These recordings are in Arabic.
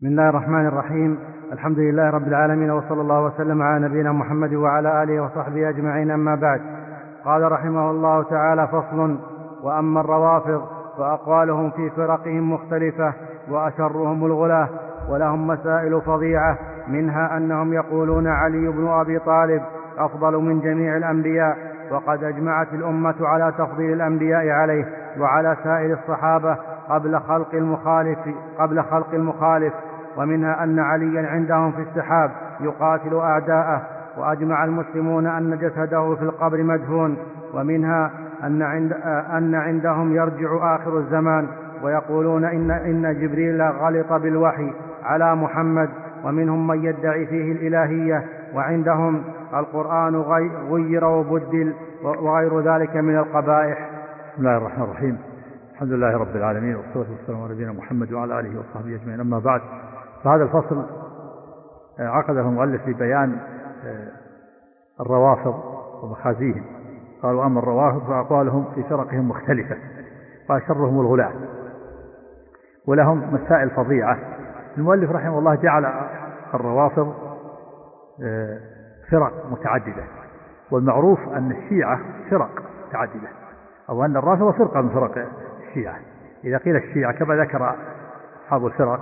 بسم الله الرحمن الرحيم الحمد لله رب العالمين وصلى الله وسلم على نبينا محمد وعلى اله وصحبه اجمعين اما بعد قال رحمه الله تعالى فصل واما الروافض فاقوالهم في فرقهم مختلفه واشرهم الغلاه ولهم مسائل فظيعه منها انهم يقولون علي بن ابي طالب افضل من جميع الانبياء وقد اجمعت الامه على تفضيل الانبياء عليه وعلى سائر الصحابه قبل خلق المخالف قبل خلق المخالف ومنها أن عليا عندهم في السحاب يقاتل أعداءه وأجمع المسلمون أن جسده في القبر مدفون ومنها أن, عند أن عندهم يرجع آخر الزمان ويقولون إن, إن جبريل غلط بالوحي على محمد ومنهم من يدعي فيه الإلهية وعندهم القرآن غير وبدل وغير ذلك من القبائح. بسم الله الرحمن الرحيم. الحمد لله رب العالمين والصلاة والسلام على نبينا محمد وعلى آله وصحبه أجمعين. أما بعد فهذا الفصل آه، عقده المؤلف لبيان آه، الروافض ومخازيهم. قالوا أما الروافض فأقوالهم في فرقهم مختلفة وأشرهم الغلاة ولهم مسائل فظيعة. المؤلف رحمه الله جعل الروافض آه، فرق متعددة. والمعروف أن الشيعة فرق متعددة. أو أن الرافضة فرقة من فرق الشيعة. إذا قيل الشيعة كما ذكر أصحاب الفرق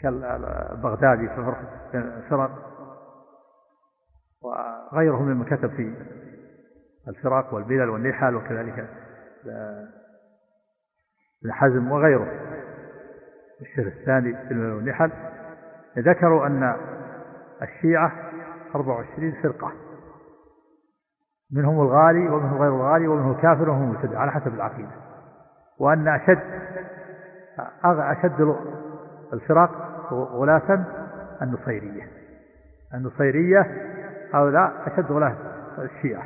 كالبغدادي في الفرق وغيرهم ممن كتب في الفرق والبلل والنحل وكذلك ابن حزم وغيره الشيخ الثاني في الملل والنحل ذكروا أن الشيعة 24 فرقة منهم الغالي ومنهم غير الغالي ومنهم الكافر ومنهم المبتدع على حسب العقيدة وأن أشد أشد الفرق غلاة النصيرية. النصيرية هؤلاء أشد غلاة الشيعة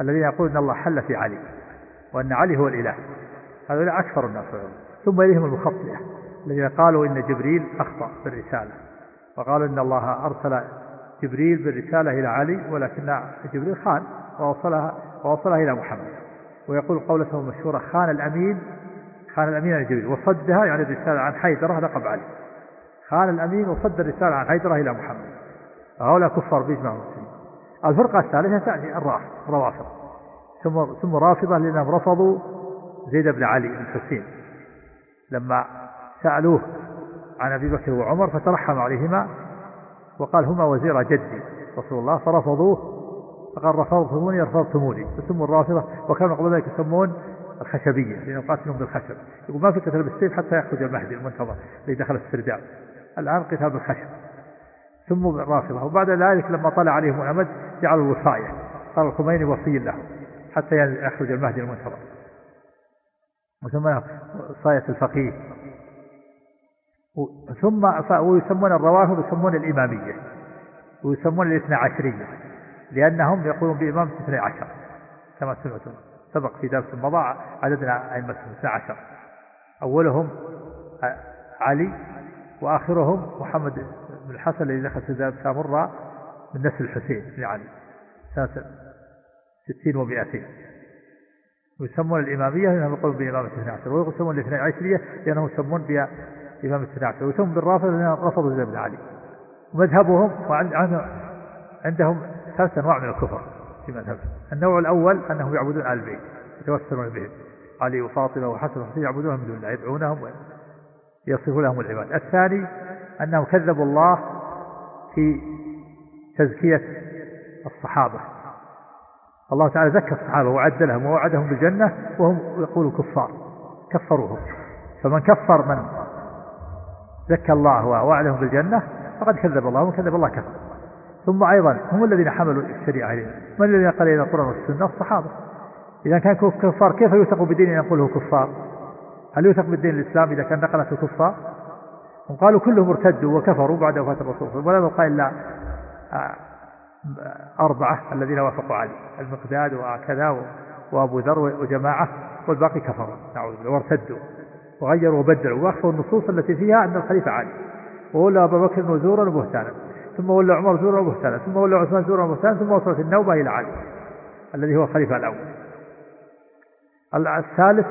الذين يقولون أن الله حل في علي وأن علي هو الإله. هؤلاء أكثر الناس ثم إليهم المخطئة الذين قالوا إن جبريل أخطأ بالرسالة وقالوا إن الله أرسل جبريل بالرسالة إلى علي ولكن جبريل خان ووصلها ووصلها إلى محمد. ويقول قولته المشهورة خان الأمين خان الأمين الجبريل وصدها يعني الرسالة عن حيدرة لقب علي. خان الأمين وصد الرسالة عن حيدرة إلى محمد. هؤلاء كفار بإجماع المسلمين. الفرقة الثالثة تأتي الرافض الروافض ثم ثم رافضة لأنهم رفضوا زيد بن علي الحسين لما سألوه عن أبي بكر وعمر فترحم عليهما وقال هما وزير جدي رسول الله فرفضوه. فقال رفضتموني رفضتموني. فسموا الرافضة وكانوا قبل ذلك يسمون الخشبية لأنه قاتلهم بالخشب. يقول ما في قتال بالسيف حتى يخرج المهدي المنتظر. اللي دخل السرداب. الآن قتال بالخشب ثم الرافضة وبعد ذلك لما طلع عليهم الأمد جعلوا الوصاية. قال الخميني وصي له حتى يخرج المهدي المنتظر. وسمى وصاية الفقيه. ثم ويسمون الروافض يسمون الإمامية. ويسمون الاثنى عشرية. لأنهم يقولون بإمامة اثنى عشر. كما سمعتم سبق في درس مضى عددنا أئمة 12 أولهم علي وآخرهم محمد بن الحسن الذي دخل في ذلك من نسل الحسين بن علي سنة 60 و200 ويسمون الإمامية لأنهم يقولون بإمامة 12 ويسمون الاثنى عشرية لأنهم يسمون بإمامة 12 ويسمون بالرافض لأنهم رفضوا زيد بن علي. ومذهبهم عندهم ثلاث أنواع من الكفر في مذهبهم. النوع الأول أنهم يعبدون آل البيت يتوسلون بهم. علي وفاطمة وحسن وحسين يعبدونهم من دون الله يدعونهم ويصفون لهم العباد. الثاني أنهم كذبوا الله في تزكية الصحابة. الله تعالى زكى الصحابة وعد لهم ووعدهم بالجنة وهم يقولوا كفار كفروهم. فمن كفر من زكى الله ووعدهم بالجنة فقد كذب الله وكذب الله كفر. ثم أيضا هم الذين حملوا الشريعة إلينا من الذين قال إلى القرآن والسنة الصحابة. إذا كان كفار كيف يوثق بدين ينقله كفار؟ هل يوثق بالدين الإسلام إذا كان نقلته كفار هم قالوا كلهم ارتدوا وكفروا بعد وفاة الرسول ولا يبقى إلا آه، أربعة الذين وافقوا عليه المقداد وكذا وأبو ذر وجماعة والباقي كفروا نعوذ بالله وارتدوا وغيروا وبدلوا وأخفوا النصوص التي فيها أن الخليفة علي وولى أبا بكر نزورا وبهتانا ثم ولى عمر زورا وبهتانا ثم ولى عثمان زورا وبهتانا ثم وصلت النوبة إلى علي الذي هو الخليفة الأول. الثالث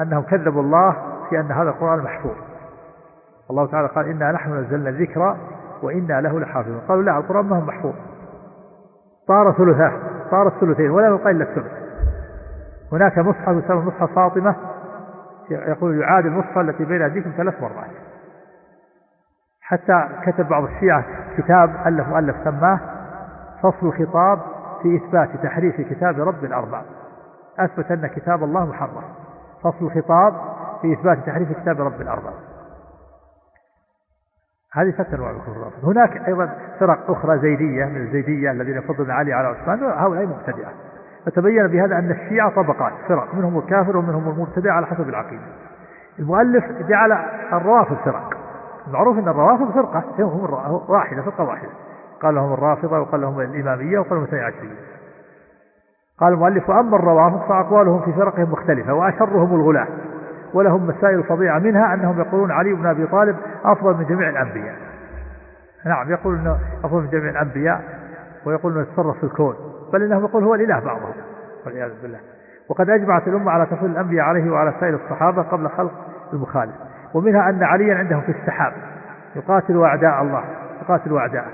أنهم كذبوا الله بأن هذا القرآن محفوظ الله تعالى قال إنا نحن نزلنا الذكر وإنا له لحافظون. قالوا لا القرآن ما هو محفوظ طار ثلثاه طار الثلثين ولا يبقى إلا الثلث. هناك مصحف يسمى مصحف فاطمة يقول يعادل النسخة التي بين أيديكم ثلاث مرات. حتى كتب بعض الشيعة كتاب ألف مؤلف سماه فصل الخطاب في إثبات تحريف كتاب رب الأرباب أثبت أن كتاب الله محرف فصل الخطاب في إثبات تحريف كتاب رب الأرباب هذه فتنة أنواع هناك أيضا فرق أخرى زيدية من الزيدية الذين يفضلون علي على عثمان هؤلاء مبتدعة. فتبين بهذا أن الشيعة طبقات فرق منهم الكافر ومنهم المبتدع على حسب العقيدة. المؤلف جعل الروافض فرق. المعروف أن الروافض فرقة هم واحدة فرقة واحدة. قال لهم الرافضة وقال لهم الإمامية وقال لهم الاثني عشرية. قال المؤلف وأما الروافض فأقوالهم في فرقهم مختلفة وأشرهم الغلاة ولهم مسائل فظيعة منها أنهم يقولون علي بن أبي طالب أفضل من جميع الأنبياء. نعم يقول أنه أفضل من جميع الأنبياء ويقول أنه يتصرف في الكون بل إنه يقول هو الإله بعضهم والعياذ بالله. وقد أجمعت الأمة على تفضيل الأنبياء عليه وعلى سائر الصحابة قبل خلق المخالف ومنها أن عليا عندهم في السحاب يقاتل أعداء الله يقاتل أعداءه.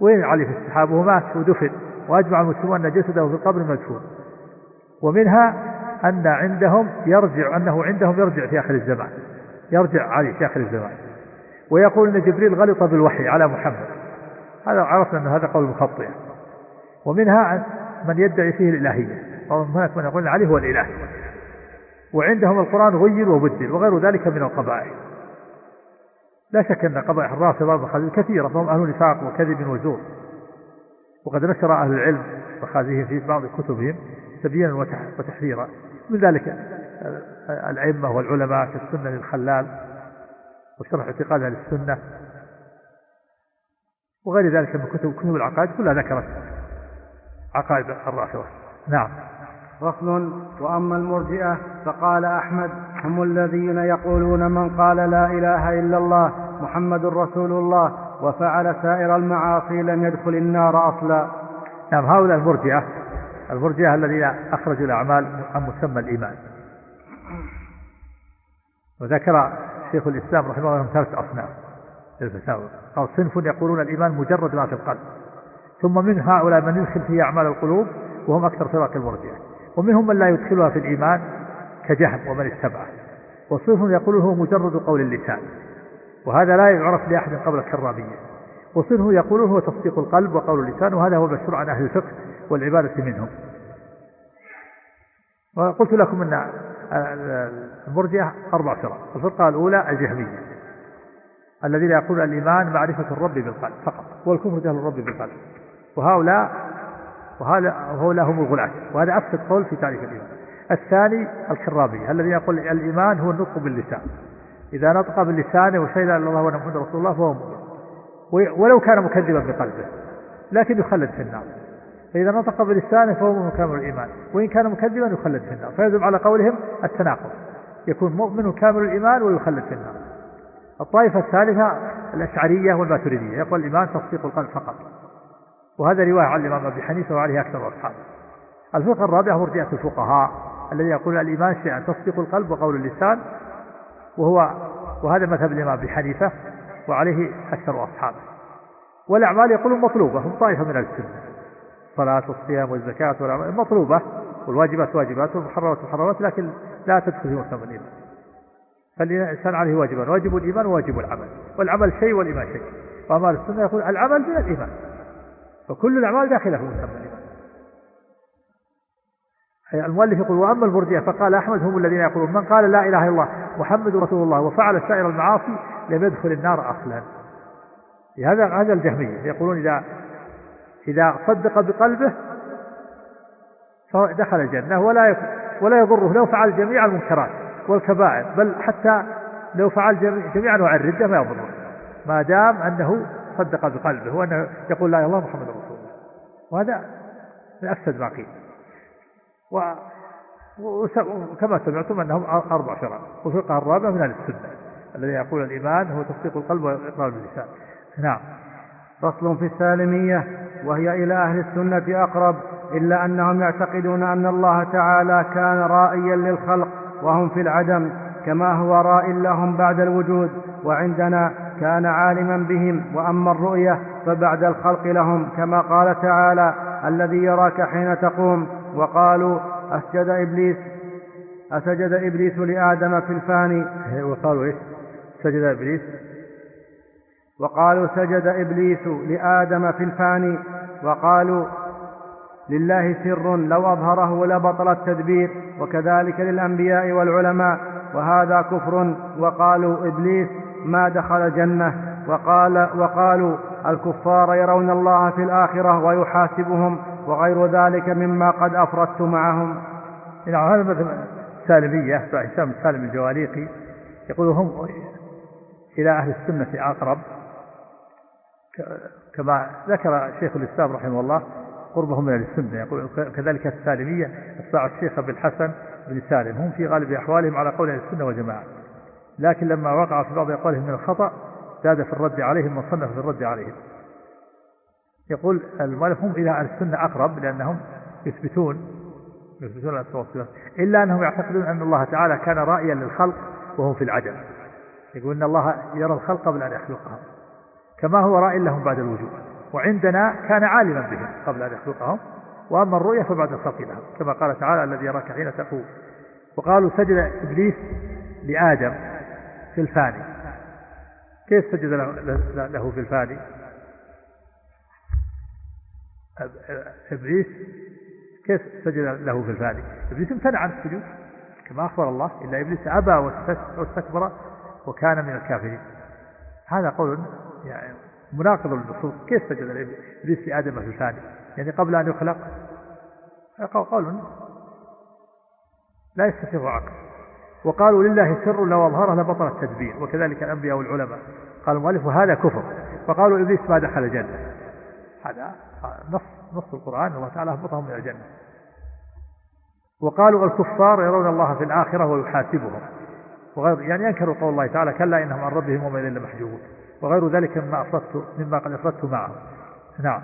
وين علي في السحاب؟ وهو مات ودفن. وأجمع المسلمون أن جسده في القبر مدفون. ومنها أن عندهم يرجع أنه عندهم يرجع في آخر الزمان. يرجع علي في آخر الزمان. ويقول أن جبريل غلط بالوحي على محمد. هذا عرفنا أن هذا قول مخطئ. ومنها من يدعي فيه الإلهية. هناك من يقول علي هو الإله. وعندهم القرآن غير وبدل وغير ذلك من القبائح. لا شك أن قبائح الرافضة مخازن كثيرة فهم أهل نفاق وكذب وزور. وقد نشر أهل العلم مخازيهم في بعض كتبهم تبيينا وتحذيرا. من ذلك الأئمة والعلماء كالسنة للخلال وشرح اعتقاد أهل السنة وغير ذلك من كتب كتب العقائد كلها ذكرت عقائد الرافضة نعم. فصل وأما المرجئة فقال أحمد هم الذين يقولون من قال لا إله إلا الله محمد رسول الله وفعل سائر المعاصي لم يدخل النار أصلا. نعم هؤلاء المرجئة المرجئة الذين أخرجوا الأعمال عن مسمى الإيمان. وذكر شيخ الإسلام رحمه الله ثلاث أصناف قال صنف يقولون الإيمان مجرد ما في القلب. ثم من هؤلاء من يدخل فيه أعمال القلوب وهم أكثر فرق المرجئة ومنهم من لا يدخلها في الإيمان كجهم ومن اتبعه. وصنف يقول هو مجرد قول اللسان. وهذا لا يعرف لأحد قبل الكرامية. وصنف يقول هو تصديق القلب وقول اللسان وهذا هو المشهور عن أهل الفقه والعبادة منهم. وقلت لكم أن المرجئة أربع فرق. الفرقة الأولى الجهمية الذين يقولون الإيمان معرفة الرب بالقلب فقط والكفر جهل الرب بالقلب. وهؤلاء وهؤلاء هم الغلاة وهذا أفسد قول في تعريف الإيمان. الثاني الكرابية الذي يقول الإيمان هو النطق باللسان. إذا نطق باللسان وشهد أن الله محمد رسول الله فهو مؤمن. ولو كان مكذبا بقلبه لكن يخلد في النار. فإذا نطق بلسانه فهو مؤمن كامل الإيمان. وإن كان مكذبا يخلد في النار. فيجب على قولهم التناقض. يكون مؤمن كامل الإيمان ويخلد في النار. الطائفة الثالثة الأشعرية والماتريدية. يقول الإيمان تصديق القلب فقط. وهذا رواية عن الإمام أبي حنيفة وعليه أكثر أصحابه. الفقه الرابع مرجئة الفقهاء الذي يقول الإيمان شيئا تصديق القلب وقول اللسان. وهو وهذا مذهب الإمام أبي حنيفة وعليه أكثر أصحابه. والأعمال يقولون مطلوبة هم طائفة من السنة. الصلاة والصيام والزكاة والأعمال مطلوبة والواجبات واجبات والمحرمات محرمات لكن لا تدخل في مسمى الإيمان. فالإنسان عليه واجبان واجب الإيمان وواجب العمل. والعمل شيء والإيمان شيء. وأمال السنة يقول العمل من الإيمان. فكل الأعمال داخلة في مسمى الإيمان. المؤلف يقول وأما المرجئة فقال أحمد هم الذين يقولون من قال لا إله إلا الله محمد رسول الله وفعل سائر المعاصي لم يدخل النار أصلا. هذا هذا الجهمية. يقولون إذا إذا صدق بقلبه فدخل الجنة ولا ولا يضره لو فعل جميع المنكرات والكبائر بل حتى لو فعل جميع أنواع الردة ما يضره. ما دام أنه صدق بقلبه وأنه يقول لا إله إلا الله محمد رسول الله. وهذا من أفسد ما قيل. وكما سمعتم أنهم أربع فرق والفرقة الرابعة من السنة الذي يقول الإيمان هو تصديق القلب وإقرار اللسان نعم. فصل في السالمية. وهي إلى أهل السنة أقرب. إلا أنهم يعتقدون أن الله تعالى كان رائيا للخلق وهم في العدم كما هو راء لهم بعد الوجود. وعندنا كان عالما بهم وأما الرؤية فبعد الخلق لهم كما قال تعالى الذي يراك حين تقوم وقالوا أسجد إبليس أسجد إبليس لآدم في الفاني وقالوا إيش؟ سجد إبليس. وقالوا سجد إبليس لآدم في الفاني وقالوا لله سر لو أظهره لبطل التدبير. وكذلك للأنبياء والعلماء. وهذا كفر. وقالوا إبليس ما دخل الجنة. وقال وقالوا الكفار يرون الله في الآخرة ويحاسبهم. وغير ذلك مما قد أفردت معهم. نعم هذا سالمية فهشام سالم الجواليقي يقول هم إلى أهل السنة أقرب كما ذكر شيخ الإسلام رحمه الله قربهم من السنة. يقول كذلك السالمية أتباع الشيخ أبي الحسن بن سالم. هم في غالب أحوالهم على قول أهل السنة والجماعة. لكن لما وقع في بعض أقوالهم من الخطأ زاد في الرد عليهم وصنف في الرد عليهم. يقول المؤلف هم إلى أهل السنة أقرب لأنهم يثبتون يثبتون الأسماء إلا أنهم يعتقدون أن الله تعالى كان رائيا للخلق وهم في العدم يقول أن الله يرى الخلق قبل أن يخلقهم كما هو رائي لهم بعد الوجود وعندنا كان عالما بهم قبل أن يخلقهم وأما الرؤية فبعد الخلق لهم كما قال تعالى الذي يراك حين تقوم وقالوا سجد إبليس لآدم في الفاني كيف سجد له في الفاني؟ إبليس كيف سجد له في الفاني إبليس امتنع عن السجود كما أخبر الله إلا إبليس أبى واستكبر وكان من الكافرين. هذا قول يعني مناقض للنصوص. كيف سجد إبليس لآدم في الفاني يعني قبل أن يخلق؟ قول لا يستطيع عقل. وقالوا لله سر لو أظهره لبطل التدبير. وكذلك الأنبياء والعلماء. قال المؤلف وهذا كفر. فقالوا إبليس ما دخل الجنة. هذا نص نص القرآن الله تعالى هبطهم من الجنة. وقالوا الكفار يرون الله في الآخرة ويحاسبهم. وغير يعني ينكروا قول الله تعالى كلا إنهم عن ربهم وما إلى لمحجوبون وغير ذلك مما أفردت مما قد أفردت معه نعم.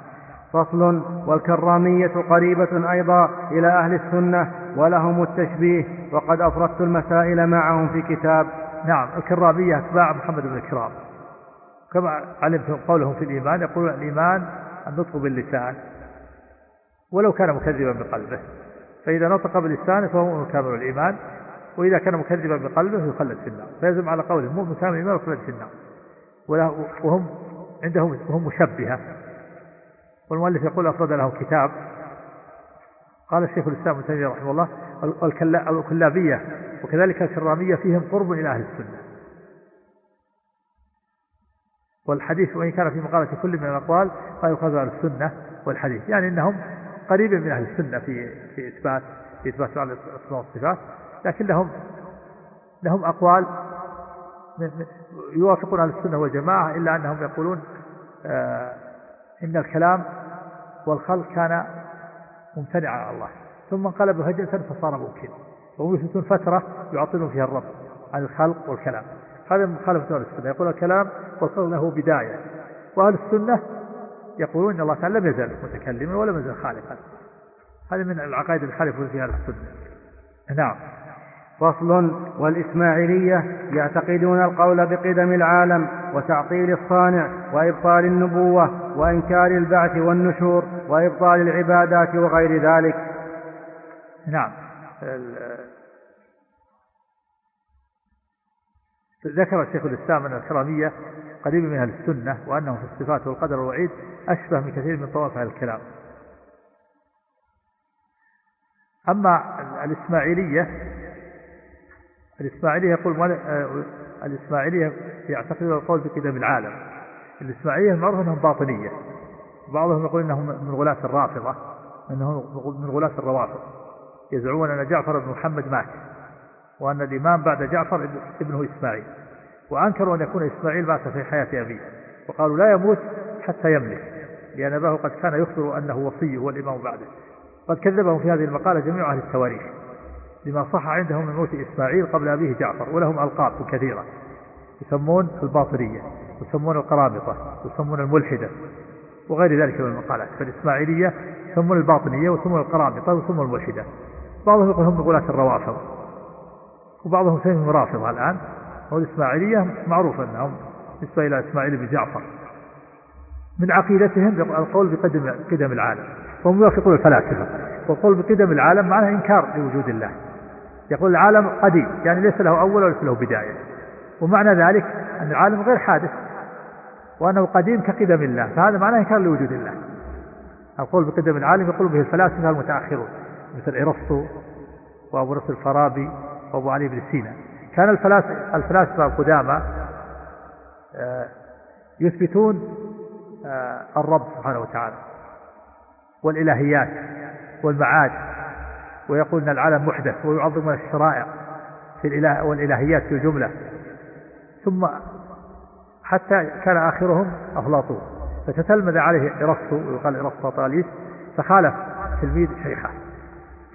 فصل والكرامية قريبة أيضا إلى أهل السنة ولهم التشبيه وقد أفردت المسائل معهم في كتاب. نعم. الكرامية أتباع محمد بن الكرام. كما علمتم قولهم في الإيمان يقولون الإيمان النطق باللسان ولو كان مكذبا بقلبه. فإذا نطق بلسانه فهو كامل الإيمان وإذا كان مكذبا بقلبه يخلد في النار. فيلزم على قوله مؤمن كامل الإيمان يخلد في النار. وهم عندهم وهم مشبهة. والمؤلف يقول أفرد له كتاب. قال الشيخ الإسلام ابن تيمية رحمه الله الكلابية وكذلك الكرامية فيهم قرب إلى أهل السنة. والحديث وإن كان في مقالة كل من الأقوال فيؤخذ على السنة والحديث. يعني أنهم قريب من أهل السنة في في إثبات في إثبات الأسماء والصفات لكن لهم لهم أقوال يوافقون أهل السنة والجماعة إلا أنهم يقولون آه إن الكلام والخلق كان ممتنعا على الله. ثم انقلب هجرة فصار ممكنا. وهم يثبتون فترة يعطلون فيها الرب عن الخلق والكلام. هذا مخالفة أهل السنة. يقول الكلام والخلق له بداية. وأهل السنة يقولون إن الله تعالى لم يزل متكلما ولم يزل خالقا. هذه من العقائد الخالفة فيها أهل السنة. نعم. فصل والإسماعيلية يعتقدون القول بقدم العالم وتعطيل الصانع وإبطال النبوة وإنكار البعث والنشور وإبطال العبادات وغير ذلك. نعم. ذكر شيخ الإسلام أن الكرامية قريب من أهل السنة وأنهم في الصفات والقدر والوعيد أشبه من كثير من طوائف الكلام. أما الإسماعيلية الإسماعيلية يقول آه، الإسماعيلية يعتقد القول بقدم العالم. الإسماعيلية معروف أنهم باطنية. بعضهم يقول أنهم من غلاة الرافضة أنهم من غلاة الروافض. يزعمون أن جعفر بن محمد مات. وأن الإمام بعد جعفر ابنه إسماعيل. وأنكروا أن يكون إسماعيل مات في حياة أبيه. وقالوا لا يموت حتى يملك لأن أباه قد كان يخبر أنه وصيه والإمام بعده. قد كذبهم في هذه المقالة جميع أهل التواريخ لما صح عندهم من موت إسماعيل قبل أبيه جعفر ولهم ألقاب كثيرة. يسمون الباطنية يسمون القرامطة يسمون الملحدة وغير ذلك من المقالات. فالإسماعيلية يسمون الباطنية ويسمون القرامطة ويسمون الملحدة. بعضهم يقول هم غلاة الروافض. وبعضهم يسميهم رافضة الآن والإسماعيلية معروف أنهم نسبة إلى إسماعيل بن جعفر. من عقيدتهم القول بقدم قدم العالم وهم يوافقون الفلاسفة والقول بقدم العالم معناه إنكار لوجود الله. يقول العالم قديم يعني ليس له أول وليس له بداية. ومعنى ذلك أن العالم غير حادث وأنه قديم كقدم الله فهذا معناه إنكار لوجود الله. القول بقدم العالم يقول به الفلاسفة المتأخرون مثل إرسطو وأبو نصر الفارابي وأبو علي بن سينا. كان الفلاسفة القدامى آه، يثبتون آه، الرب سبحانه وتعالى والإلهيات والمعاد ويقول أن العالم محدث ويعظم الشرائع في الإله والإلهيات في الجملة ثم حتى كان آخرهم أفلاطون. فتتلمذ عليه إرسطو ويقال إرسطو طاليس فخالف تلميذ شيخه.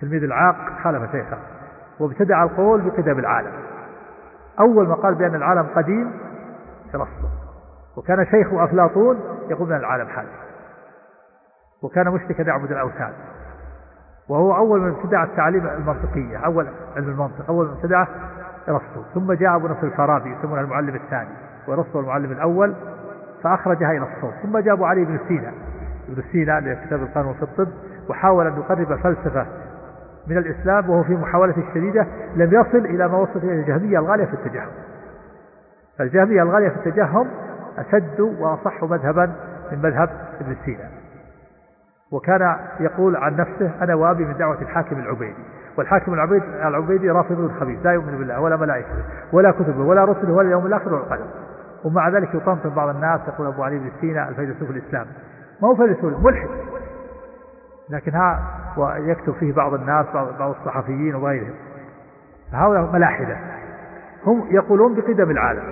تلميذ العاق خالف شيخه. وابتدع القول بقدم العالم. أول ما قال بأن العالم قديم إرسطو وكان شيخ أفلاطون يقول بأن العالم حادث. وكان مشركا يعبد الأوثان. وهو أول من ابتدع التعليم المنطقية أول علم المنطق أول من ابتدعه إرسطو ثم جاء أبو نصر الفارابي يسمونه المعلم الثاني وإرسطو المعلم الأول فأخرجها إلى الصوت. ثم جاء أبو علي بن سينا. ابن سينا لكتاب القانون في الطب وحاول أن يقرب الفلسفة من الإسلام وهو في محاولة الشديدة لم يصل إلى ما وصل إليه الجهمية الغالية في التجهم فالجهمية الغالية في التجهم أشد وأصح مذهبا من مذهب ابن سينا. وكان يقول عن نفسه أنا وأبي من دعوة الحاكم العبيدي. والحاكم العبيد العبيدي رافض خبيث لا يؤمن بالله ولا ملائكته ولا كتبه ولا رسله ولا اليوم الآخر ولا ومع ذلك يطمطم بعض الناس يقول أبو علي بن سينا الفيلسوف الإسلام ما هو فيلسوف؟ ملحد. لكن ها ويكتب فيه بعض الناس بعض الصحفيين وغيرهم. هؤلاء ملاحدة. هم يقولون بقدم العالم.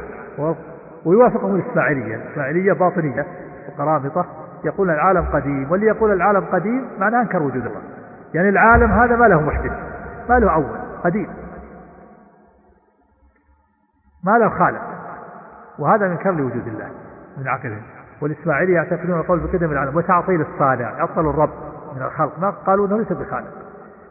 ويوافقهم الإسماعيلية. الإسماعيلية باطنية وقرامطة يقول العالم قديم. واللي يقول العالم قديم معناه أنكر وجود الله. يعني العالم هذا ما له محدث. ما له أول. قديم. ما له خالق. وهذا إنكار لوجود الله. من عقلهم. والإسماعيلية يعتقدون القول بقدم العالم. وتعطيل الصانع. أبطل الرب. من الخلق. ما قالوا أنه ليس بخالق.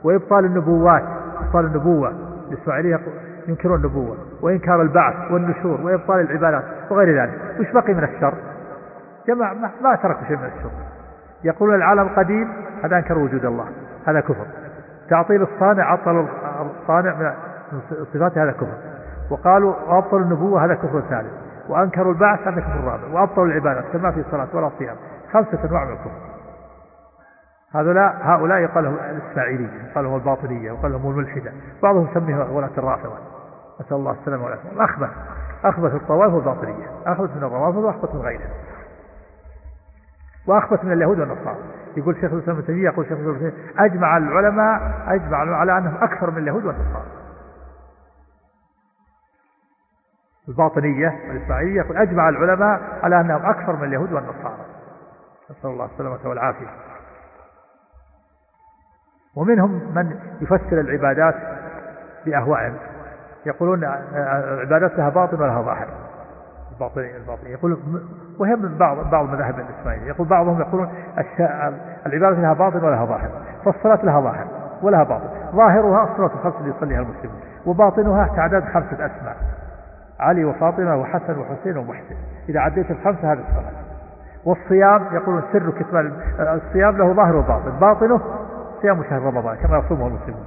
وإبطال النبوات إبطال النبوة. الإسماعيلية ينكرون النبوة. وإنكار البعث والنشور وإبطال العبادات وغير ذلك. وش بقي من الشر؟ جماعة ما تركوا شيء من الشر. يقولون العالم قديم هذا أنكر وجود الله. هذا كفر. تعطيل الصانع عطل الصانع من صفاته هذا كفر. وقالوا وأبطلوا النبوة هذا كفر ثالث. وأنكروا البعث هذا كفر رابع. وأبطلوا العبادات كما في الصلاة ولا صيام خمسة أنواع من الكفر. هؤلاء هؤلاء يقال لهم الإسماعيلية يقال لهم الباطنية يقال لهم الملحدة. بعضهم يسميه ولاة الرافضة. نسأل الله السلامة والعافية. أخبث أخبث الطوائف والباطنية. أخبث من الروافض وأخبث من غيرها وأخبث من اليهود والنصارى. يقول شيخ الإسلام ابن تيمية يقول شيخ الإسلام أجمع العلماء أجمع على أنهم أكثر من اليهود والنصارى. الباطنية والإسماعيلية يقول أجمع العلماء على أنهم أكثر من اليهود والنصارى. نسأل الله السلامة والعافية. ومنهم من يفسر العبادات بأهوائهم يقولون العبادات لها باطن ولها ظاهر. الباطنية الباطنية يقول وهم من بعض بعض مذاهب الإسماعيلية. يقول بعضهم يقولون العبادة لها باطن ولها ظاهر. فالصلاة لها ظاهر ولها باطن. ظاهرها الصلاة الخمس اللي يصليها المسلمون. وباطنها تعداد خمسة أسماء. علي وفاطمة وحسن وحسين ومحسن. إذا عديت الخمسة هذه الصلاة. والصيام يقولون سر كتمان الصيام له ظاهر وباطن. باطنه صيام شهر رمضان كما يصومه المسلمون.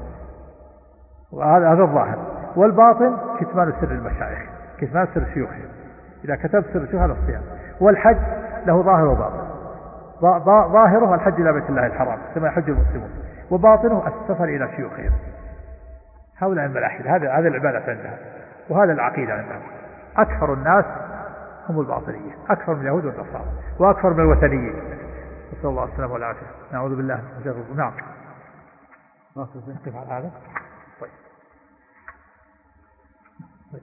وهذا هذا الظاهر. والباطن كتمان سر المشايخ كتمان سر شيوخهم. إذا كتبت سر شيوخ هذا الصيام. والحج له ظاهر وباطن. ظاهره الحج إلى بيت الله الحرام كما يحج المسلمون. وباطنه السفر إلى شيوخهم. هؤلاء الملاحدة هذا هذه العبادة عندها. وهذا العقيدة عندهم أكثر الناس هم الباطنية أكثر من اليهود والنصارى. وأكثر من الوثنيين. نسأل الله السلامة والعافية. نعوذ بالله من نعم. نقف على هذا طيب.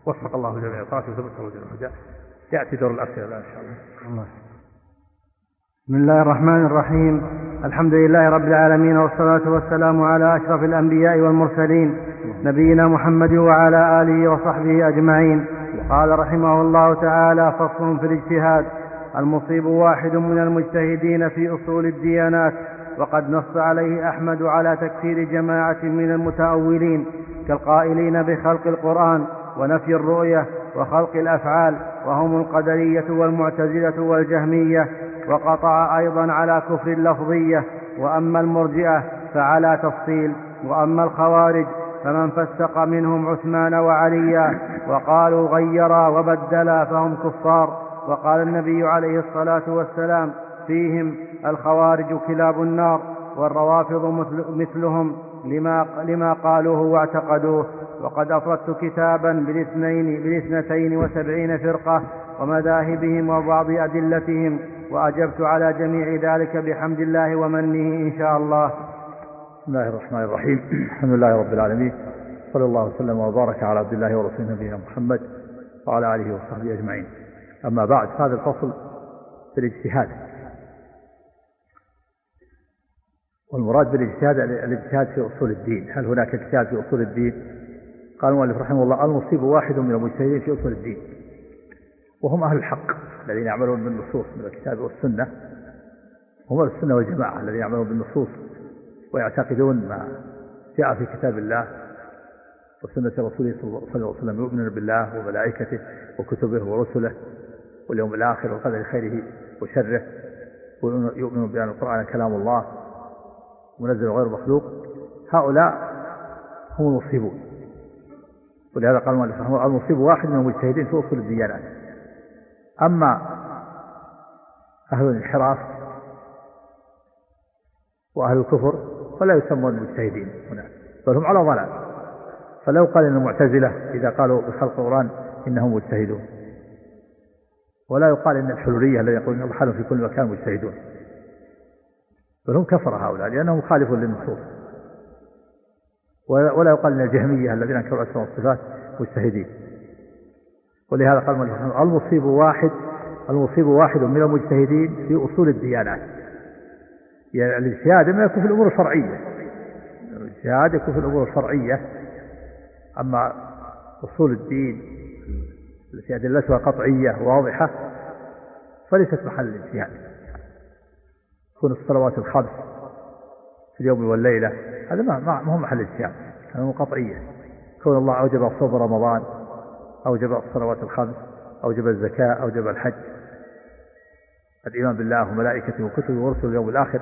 وفق الله جميع الطاعة وثبته وجل الهدى يأتي دور الأسئلة إن شاء الله. بسم الله الرحمن الرحيم. الحمد لله رب العالمين والصلاة والسلام على أشرف الأنبياء والمرسلين نبينا محمد وعلى آله وصحبه أجمعين. قال رحمه الله تعالى فصل في الاجتهاد. المصيب واحد من المجتهدين في أصول الديانات. وقد نص عليه أحمد على تكفير جماعة من المتأولين كالقائلين بخلق القرآن ونفي الرؤية وخلق الأفعال وهم القدرية والمعتزلة والجهمية وقطع أيضا على كفر اللفظية وأما المرجئة فعلى تفصيل وأما الخوارج فمن فسق منهم عثمان وعليا وقالوا غيرا وبدلا فهم كفار وقال النبي عليه الصلاة والسلام فيهم الخوارج كلاب النار والروافض مثل مثلهم لما, لما قالوه واعتقدوه. وقد أفردت كتابا بالاثنين بالاثنتين وسبعين فرقة ومذاهبهم وبعض أدلتهم وأجبت على جميع ذلك بحمد الله ومنه إن شاء الله. بسم الله الرحمن الرحيم. الحمد لله رب العالمين. صلى الله وسلم وبارك على عبد الله ورسوله نبينا محمد وعلى آله وصحبه أجمعين. أما بعد هذا الفصل في الاجتهاد. والمراد بالاجتهاد الاجتهاد في أصول الدين. هل هناك اجتهاد في أصول الدين؟ قال المؤلف رحمه الله المصيب واحد من المجتهدين في أصول الدين وهم أهل الحق الذين يعملون بالنصوص من الكتاب والسنة. هم أهل السنة والجماعة الذين يعملون بالنصوص ويعتقدون ما جاء في كتاب الله وسنة رسوله صلى الله عليه وسلم يؤمنون بالله وملائكته وكتبه ورسله واليوم الآخر وقدر خيره وشره ويؤمنون بأن القرآن كلام الله. منزل غير مخلوق هؤلاء هم المصيبون. ولهذا قال المؤلف المصيب واحد من المجتهدين في أصول الديانات أما أهل الانحراف وأهل الكفر فلا يسمون المجتهدين هنا بل هم على ضلال. فلو قال إن المعتزلة إذا قالوا بخلق القرآن إنهم مجتهدون ولا يقال إن الحلولية الذين يقولون الله في كل مكان مجتهدون. بل هم كفر هؤلاء لأنهم مخالفون للنصوص. ولا يقال إن الجهمية الذين أنكروا الأسماء والصفات مجتهدين. ولهذا قال المصيب واحد المصيب واحد من المجتهدين في أصول الديانات. يعني الاجتهاد ما يكون في الأمور الشرعية. الاجتهاد يكون في الأمور الشرعية. أما أصول الدين التي أدلتها قطعية واضحة فليست محل الاجتهاد. تكون الصلوات الخمس في اليوم والليلة. هذا ما ما هو محل الاجتهاد هذا قطعية. كون الله أوجب صوم رمضان أوجب الصلوات الخمس أوجب الزكاة أوجب الحج. الإيمان بالله وملائكته وكتبه ورسله اليوم الآخر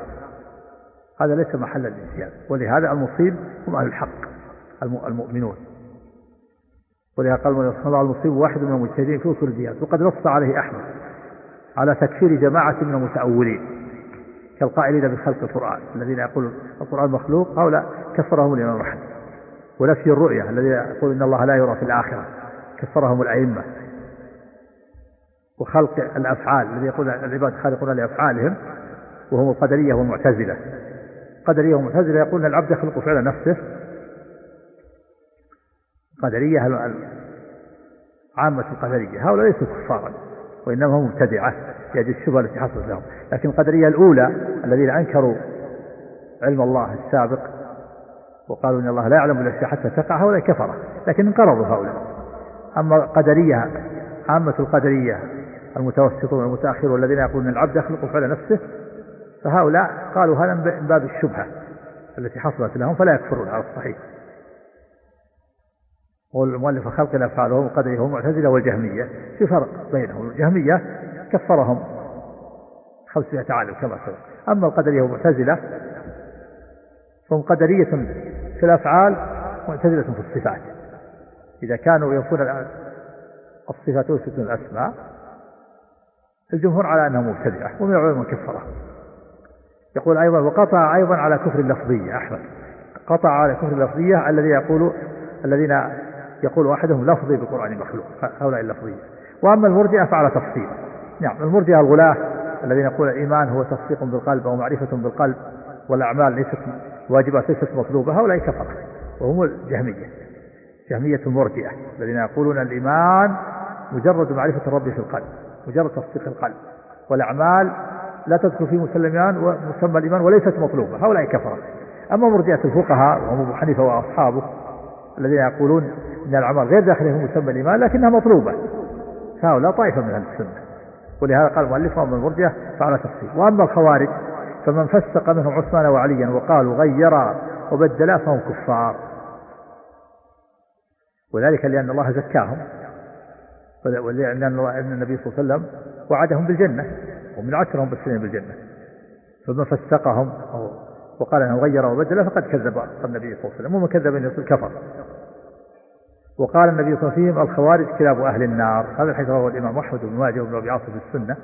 هذا ليس محل الاجتهاد ولهذا المصيب هم أهل الحق المؤمنون. ولهذا قال الله المصيب واحد من المجتهدين في أصول الديانة وقد نص عليه أحمد على تكفير جماعة من المتأولين. كالقائلين بخلق القرآن الذين يقولون القرآن مخلوق هؤلاء كفرهم الإمام أحمد. ونفي الرؤية الذين يقول إن الله لا يرى في الآخرة كفرهم الأئمة. وخلق الأفعال الذي يقول العباد خالقون لأفعالهم وهم القدرية والمعتزلة. القدرية والمعتزلة يقولون العبد يخلق فعل نفسه. قدرية عامة القدرية. هؤلاء ليسوا كفارا. وإنما هم مبتدعة هذه الشبهة التي حصلت لهم. لكن القدرية الأولى الذين أنكروا علم الله السابق وقالوا إن الله لا يعلم الأشياء حتى تقع هؤلاء كفرة لكن انقرضوا هؤلاء. أما القدرية عامة القدرية المتوسطون والمتأخرون الذين يقولون العبد يخلق فعل نفسه فهؤلاء قالوا هذا من باب الشبهة التي حصلت لهم فلا يكفرون على الصحيح. والمؤلف خلق الأفعال وهم قدرية هم معتزلة والجهمية. في فرق بينهم. الجهمية كفرهم خمسمائة عالم كما سبق. أما القدرية والمعتزلة فهم قدرية في الأفعال معتزلة في الصفات. إذا كانوا ينفون الصفات ويثبتون الأسماء الجمهور على أنه مبتدعة ومن العلماء كفرة. يقول أيضا وقطع أيضا على كفر اللفظية أحمد. قطع على كفر اللفظية الذي يقول الذين يقول أحدهم لفظي بالقرآن مخلوق هؤلاء اللفظية. وأما المرجئة فعلى تفصيل. نعم المرجئة الغلاة الذين يقول الإيمان هو تصديق بالقلب أو معرفة بالقلب والأعمال ليست واجبات ليست مطلوبة هؤلاء كفرة وهم الجهمية جهمية المرجئة الذين يقولون الإيمان مجرد معرفة الرب في القلب مجرد تصديق القلب. والأعمال لا تدخل في مسمى الإيمان ومسمى الإيمان وليست مطلوبة هؤلاء كفرة أما مرجئة الفقهاء وهم أبو حنيفة وأصحابه الذين يقولون أن الأعمال غير داخلة في مسمى الإيمان لكنها مطلوبة. هؤلاء طائفة من أهل السنة. ولهذا قال المؤلف وأما المرجئة فعلى تفصيل وأما الخوارج فمن فسق منهم عثمان وعليا وقالوا غيرا وبدلا فهم كفار. وذلك لأن الله زكاهم. ولأن النبي صلى الله عليه وسلم وعدهم بالجنة. ومن عشرهم بالسنين بالجنة. فمن فسقهم وقال انه غير وبدل فقد كذب النبي صلى الله عليه وسلم. ومن كذب ان يصل كفر. وقال النبي صلى الله عليه وسلم الخوارج كلاب أهل النار. هذا الحديث رواه الإمام أحمد بن ماجه وابن ابي عاصم في السنة.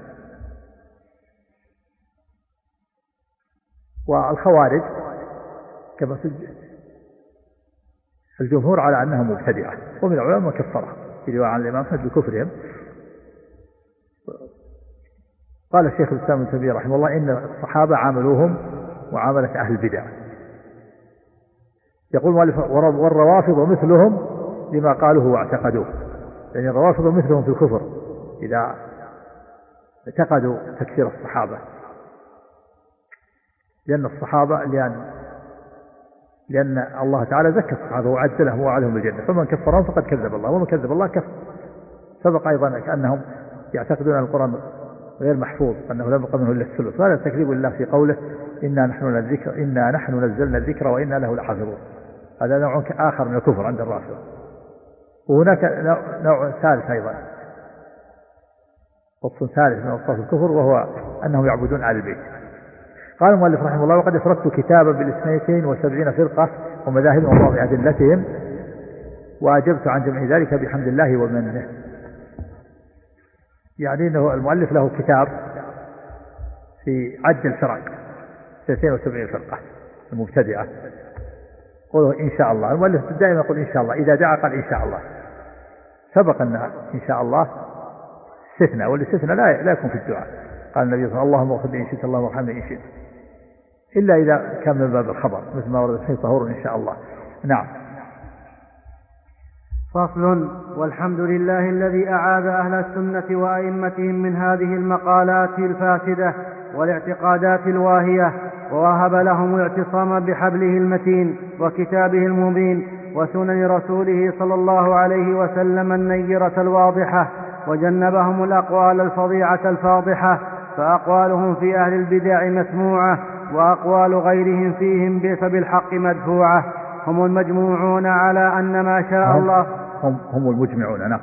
والخوارج كما الجمهور على انهم مبتدعه ومن العلماء من كفرهم في رواية عن الإمام أحمد بكفرهم. قال الشيخ الإسلام ابن تيمية رحمه الله إن الصحابة عاملوهم معامله أهل البدع. يقول والروافض مثلهم لما قالوه واعتقدوه. لأن الروافض مثلهم في الكفر إذا اعتقدوا تكفير الصحابة. لأن الصحابة لأن لأن الله تعالى زكى الصحابة وعد لهم ووعدهم بالجنة. فمن كفرهم فقد كذب الله ومن كذب الله كفر. سبق أيضا كأنهم يعتقدون أن القرآن غير محفوظ أنه لم يبقى منه إلا الثلث. وهذا تكذيب لله في قوله إنا نحن الذكر إنا نحن نزلنا الذكر وإنا له لحافظون. هذا نوع آخر من الكفر عند الرافضة. وهناك نوع ثالث أيضا. وصف ثالث من أوصاف الكفر وهو أنهم يعبدون آل البيت. قال المؤلف رحمه الله وقد أفردت كتابا بالاثنتين وسبعين فرقة ومذاهب ومواضع أدلتهم وأجبت عن جميع ذلك بحمد الله ومنه. يعني أنه المؤلف له كتاب في عد الفرق 72 فرقة المبتدئة. قوله إن شاء الله. المؤلف دائما يقول إن شاء الله. إذا دعا قال إن شاء الله. سبق أن إن شاء الله استثناء والاستثناء لا لا يكون في الدعاء. قال النبي صلى الله عليه وسلم اللهم اغفر لي إن شئت اللهم ارحمني إن شئت. إلا إذا كان من باب الخبر مثل ما ورد في طهور إن شاء الله. نعم. فصل والحمد لله الذي أعاد أهل السنة وأئمتهم من هذه المقالات الفاسدة والاعتقادات الواهية ووهب لهم الاعتصام بحبله المتين وكتابه المبين وسنن رسوله صلى الله عليه وسلم النيرة الواضحة وجنبهم الأقوال الفظيعة الفاضحة فأقوالهم في أهل البدع مسموعة وأقوال غيرهم فيهم فبالحق مدفوعة. هم المجموعون على أن ما شاء الله هم, هم المجمعون نعم.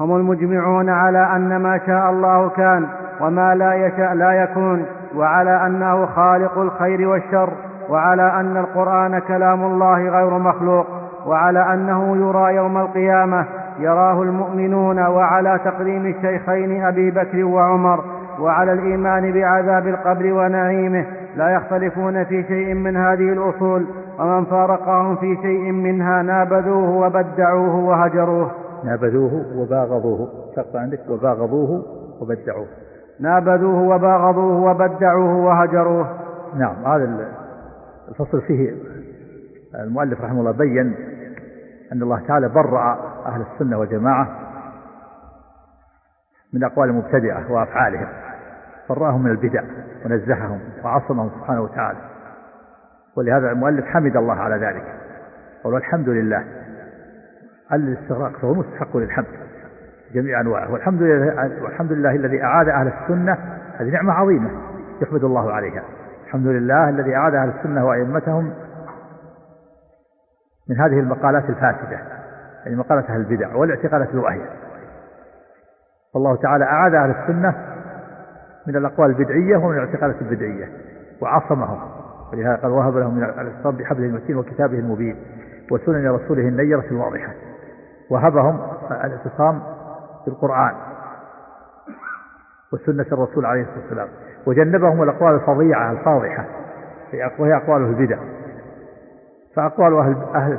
هم المجمعون على أن ما شاء الله كان وما لا يشاء لا يكون وعلى أنه خالق الخير والشر. وعلى أن القرآن كلام الله غير مخلوق وعلى أنه يرى يوم القيامة يراه المؤمنون وعلى تقديم الشيخين أبي بكر وعمر وعلى الإيمان بعذاب القبر ونعيمه لا يختلفون في شيء من هذه الأصول ومن فارقهم في شيء منها نابذوه وبدعوه وهجروه. نابذوه وباغضوه شرط عندك وباغضوه وبدعوه. نابذوه وباغضوه وبدعوه وهجروه. نعم هذا الفصل فيه المؤلف رحمه الله بين أن الله تعالى برأ أهل السنة والجماعة من أقوال المبتدعة وأفعالهم برأهم من البدع ونزههم وعصمهم سبحانه وتعالى. ولهذا المؤلف حمد الله على ذلك قال الحمد لله الاستغراق فهو مستحق للحمد جميع أنواعه. والحمد لله والحمد لله الذي أعاد أهل السنة هذه نعمة عظيمة يحمد الله عليها. الحمد لله الذي أعاد أهل السنة وأئمتهم من هذه المقالات الفاسدة يعني مقالات أهل البدع والاعتقادات الواهيه فالله تعالى أعاد أهل السنة من الأقوال البدعية ومن الاعتقادات البدعية وعصمهم. ولهذا قال وهب لهم من الاعتصام بحبله المتين وكتابه المبين وسنن رسوله النيرة الواضحة. وهبهم الاعتصام بالقرآن وسنة الرسول عليه الصلاة والسلام. وجنبهم الأقوال الفظيعة الفاضحة وهي أقوال البدع. فأقوال أهل, أهل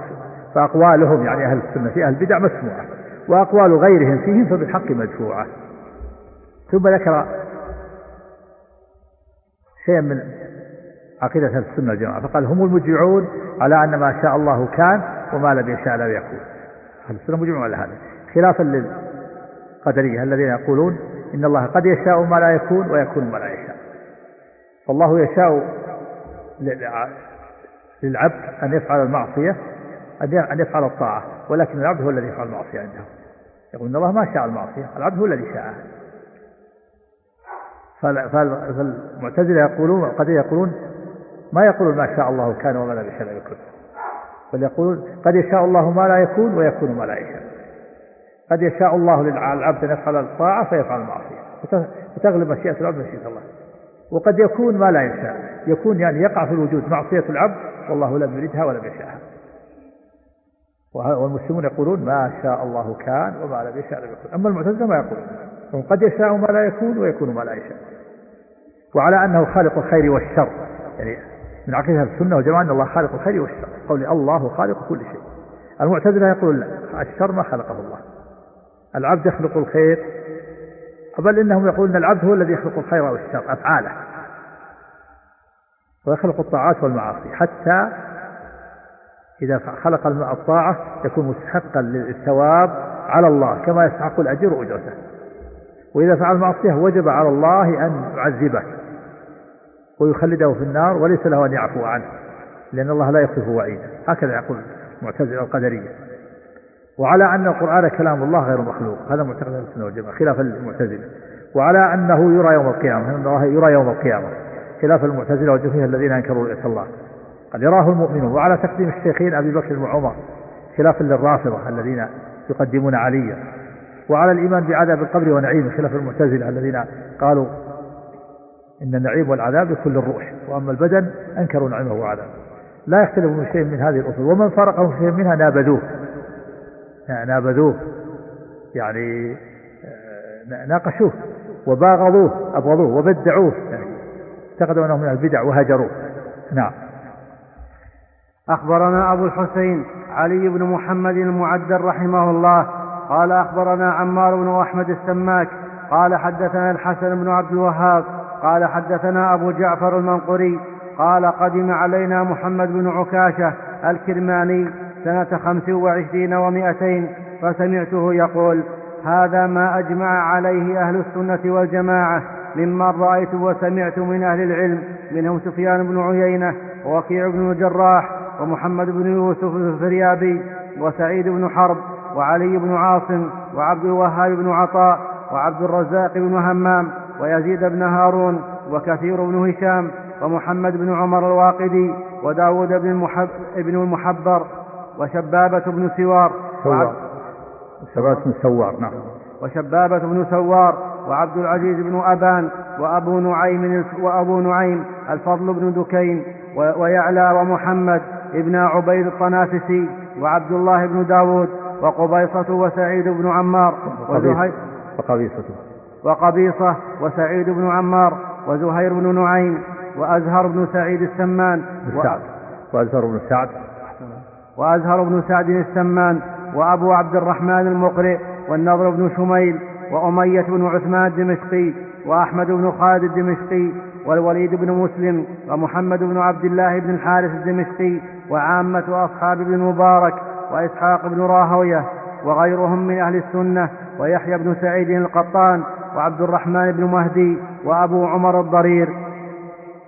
فأقوالهم يعني أهل السنة في أهل البدع مسموعة وأقوال غيرهم فيهم فبالحق مدفوعة. ثم ذكر شيئا من عقيدة أهل السنة والجماعة فقال هم المجمعون على أن ما شاء الله كان وما لم يشاء لا يكون أهل السنة مجمعون على هذا. خلافا للقدرية الذين يقولون إن الله قد يشاء ما لا يكون ويكون ما لا يشاء. فالله يشاء للعبد أن يفعل المعصية أن يفعل الطاعة ولكن العبد هو الذي يفعل المعصية عنده يقول إن الله ما شاء المعصية العبد هو الذي شاءها. فالمعتزلة يقولون قد يقولون ما يقولون ما شاء الله كان وما لم يشاء يكون بل يقولون قد يشاء الله ما لا يكون ويكون ما لا يشاء. قد يشاء الله للعبد أن يفعل الطاعة فيفعل المعصية. فتغلب مشيئة العبد مشيئة الله. وقد يكون ما لا يشاء. يكون يعني يقع في الوجود معصية العبد والله لم يريدها ولم يشاءها والمسلمون يقولون ما شاء الله كان وما لم يشاء لم يكن. أما المعتزلة ما يقولون. قد يشاء ما لا يكون ويكون ما لا يشاء. وعلى أنه خالق الخير والشر. يعني من عقيدة السنة والجماعة أن الله خالق الخير والشر. قول الله خالق كل شيء. المعتزلة يقول لا الشر ما خلقه الله. العبد يخلق الخير بل إنهم يقولون أن العبد هو الذي يخلق الخير والشر أفعاله. ويخلق الطاعات والمعاصي حتى إذا خلق الطاعة يكون مستحقا للثواب على الله كما يستحق الأجر أجرته وإذا فعل معصية وجب على الله أن يعذبه ويخلده في النار وليس له أن يعفو عنه لأن الله لا يخلف وعيده. هكذا يقول المعتزلة القدرية. وعلى أن القرآن كلام الله غير مخلوق. هذا معتقد السنة والجماعة خلاف المعتزلة. وعلى أنه يرى يوم القيامة أن الله يرى يوم القيامة. خلاف المعتزلة والجهمية الذين أنكروا رؤية الله. قد يراه المؤمنون. وعلى تقديم الشيخين أبي بكر وعمر خلافا للرافضة الذين يقدمون عليا. وعلى الإيمان بعذاب القبر ونعيمه خلاف المعتزلة الذين قالوا إن النعيم والعذاب يكون للروح وأما البدن أنكروا نعيمه وعذابه. لا يختلف من شيء من هذه الأصول. ومن فرقه في شيء منها نابذوه. نابذوه يعني آه، ناقشوه وباغضوه أبغضوه وبدعوه يعني اعتقدوا أنه من البدع وهجروه. نعم. أخبرنا أبو الحسين علي بن محمد المعدل رحمه الله قال أخبرنا عمار بن أحمد السماك قال حدثنا الحسن بن عبد الوهاب قال حدثنا أبو جعفر المنقري قال قدم علينا محمد بن عكاشة الكرماني سنة خمس وعشرين ومائتين فسمعته يقول هذا ما أجمع عليه أهل السنة والجماعة ممن رأيت وسمعت من أهل العلم منهم سفيان بن عيينة ووكيع بن الجراح ومحمد بن يوسف الفريابي وسعيد بن حرب وعلي بن عاصم وعبد الوهاب بن عطاء وعبد الرزاق بن همام ويزيد بن هارون وكثير بن هشام ومحمد بن عمر الواقدي وداود بن, المحب ابن المحبر وشبابة بن سوار. سوار. شبابة بن سوار نعم. وشبابة بن سوار وعبد العزيز بن أبان وأبو نعيم وأبو نعيم الفضل بن دكين ويعلى ومحمد ابن عبيد الطنافسي وعبد الله بن داود وقبيصة وسعيد بن عمار وزهير وقبيصة وقبيصة. وسعيد بن عمار وزهير بن نعيم وأزهر بن سعيد السمان وأزهر بن سعد. وأزهر بن سعد السمان وأبو عبد الرحمن المقرئ والنضر بن شميل وأمية بن عثمان الدمشقي وأحمد بن خالد الدمشقي والوليد بن مسلم ومحمد بن عبد الله بن الحارث الدمشقي وعامة أصحاب ابن مبارك وإسحاق بن راهوية وغيرهم من أهل السنة ويحيى بن سعيد القطان وعبد الرحمن بن مهدي وأبو عمر الضرير.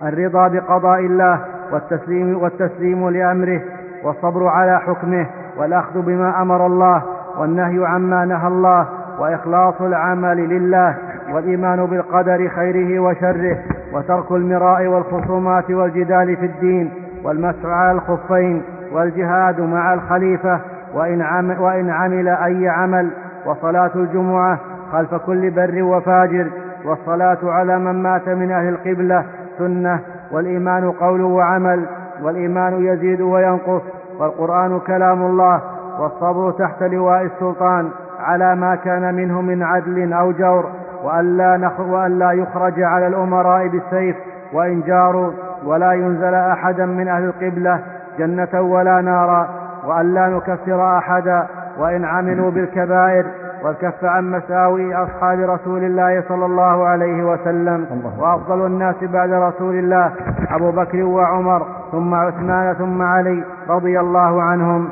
الرضا بقضاء الله والتسليم, والتسليم لأمره والصبر على حكمه والأخذ بما أمر الله والنهي عما نهى الله وإخلاص العمل لله والإيمان بالقدر خيره وشره وترك المراء والخصومات والجدال في الدين والمسح على الخفين والجهاد مع الخليفة وإن عمل, وإن عمل أي عمل وصلاة الجمعة خلف كل بر وفاجر والصلاة على من مات من أهل القبلة سنة والإيمان قول وعمل والإيمان يزيد وينقص والقرآن كلام الله والصبر تحت لواء السلطان على ما كان منه من عدل أو جور وألا, وألا يخرج على الأمراء بالسيف وإن جاروا ولا ينزل أحدا من أهل القبلة جنة ولا نارا وألا نكفر أحدا وإن عملوا بالكبائر والكف عن مساوي أصحاب رسول الله صلى الله عليه وسلم وأفضل الناس بعد رسول الله أبو بكر وعمر. ثم عثمان ثم علي رضي الله عنهم.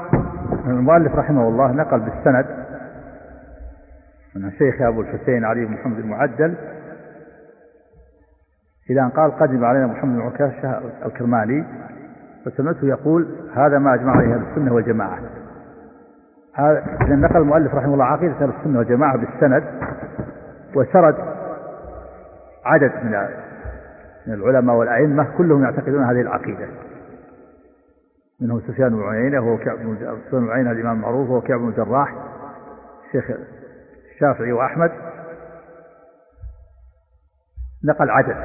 المؤلف رحمه الله نقل بالسند من الشيخ أبو الحسين علي بن محمد المعدل إلى أن قال قدم علينا محمد بن عكاشة الكرماني فسمعته يقول هذا ما أجمع عليه أهل السنة والجماعة. هذا نقل المؤلف رحمه الله عقيدة أهل السنة والجماعة بالسند وسرد عدد من العلماء والأئمة كلهم يعتقدون هذه العقيدة. منهم سفيان بن عيينة وهو كعب بن سفيان بن عيينة الإمام المعروف وهو كعب بن الجراح الشيخ الشافعي وأحمد. نقل عدد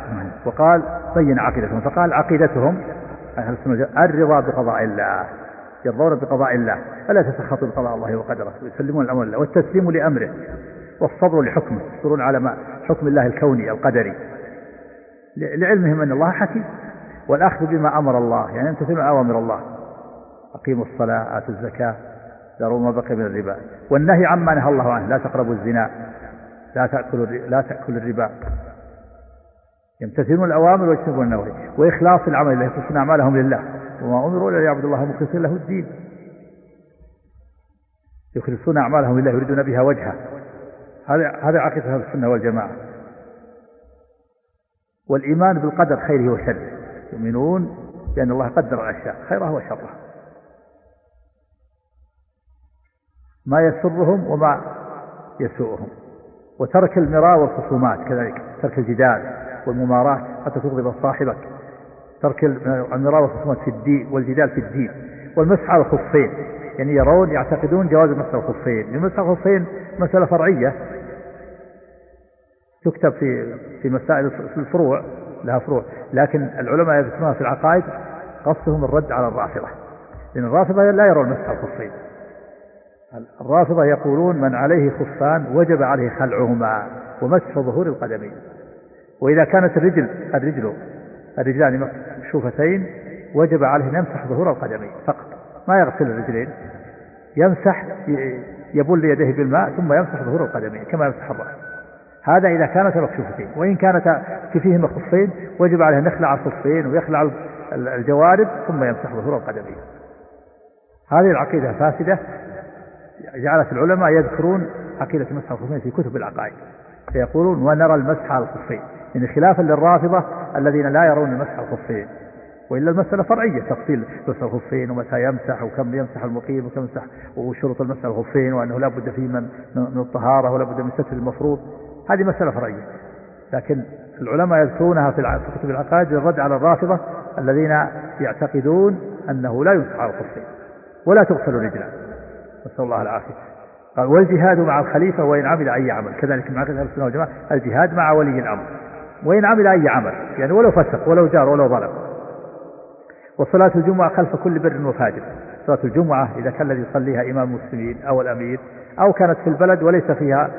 وقال بين عقيدتهم فقال عقيدتهم الرضا بقضاء الله يرضون بقضاء الله فلا تسخطوا بقضاء الله وقدره ويسلمون الأمر لله والتسليم لأمره والصبر لحكمه يصبرون على ما حكم الله الكوني القدري. لعلمهم أن الله حكيم والأخذ بما أمر الله يعني يمتثلون أوامر الله. أقيموا الصلاة آتوا الزكاة ذروا ما بقي من الربا. والنهي عما نهى الله عنه لا تقربوا الزنا لا تأكلوا لا تأكلوا الربا. يمتثلون الأوامر ويجتنبون النواهي. وإخلاص العمل لله يخلصون أعمالهم لله. وما أمروا إلا ليعبدوا الله مخلصين له الدين. يخلصون أعمالهم لله يريدون بها وجهه. هذا هذا عقيدة أهل السنة والجماعة. والإيمان بالقدر خيره وشره. يؤمنون بأن الله قدر الأشياء خيرها وشرها. ما يسرهم وما يسوءهم. وترك المراء والخصومات كذلك ترك الجدال والمماراة حتى تغضب صاحبك. ترك المراء والخصومات في الدين والجدال في الدين. والمسح على الخفين يعني يرون يعتقدون جواز المسح على الخفين المسح على الخفين مسألة فرعية. تكتب في في مسائل في الفروع لها فروع. لكن العلماء يذكرونها في العقائد قصدهم الرد على الرافضة. لأن الرافضة لا يرون مسح الخفين الرافضة يقولون من عليه خفان وجب عليه خلعهما ومسح ظهور القدمين. وإذا كانت الرجل الرجل الرجلان مكشوفتين وجب عليه أن يمسح ظهور القدمين فقط. ما يغسل الرجلين. يمسح يبل يديه بالماء ثم يمسح ظهور القدمين كما يمسح الرأس. هذا إذا كانت مكشوفتين. وإن كانت فيهما خفين وجب عليه أن يخلع الخفين ويخلع الجوارب ثم يمسح ظهور القدمين. هذه العقيدة فاسدة. جعلت العلماء يذكرون عقيدة مسح الخفين في كتب العقائد. فيقولون ونرى المسح على الخفين. يعني خلافا للرافضة الذين لا يرون مسح الخفين. وإلا المسألة فرعية تفصيل مسح الخفين ومتى يمسح وكم يمسح المقيم وكم يمسح وشروط المسح الخفين وأنه لا بد فيه من, من الطهارة ولا بد من ستر المفروض. هذه مسألة فرعية. لكن العلماء يذكرونها في كتب العقائد للرد على الرافضة الذين يعتقدون أنه لا يمسح على الخفين. ولا تغسل رجلا. نسأل الله العافية. قال والجهاد مع الخليفة وإن عمل أي عمل. كذلك مع أهل السنة والجماعة. الجهاد مع ولي الأمر. وإن عمل أي عمل. يعني ولو فسق ولو جار ولو ظلم. وصلاة الجمعة خلف كل بر وفاجر. صلاة الجمعة إذا كان الذي يصليها إمام المسلمين أو الأمير أو كانت في البلد وليس فيها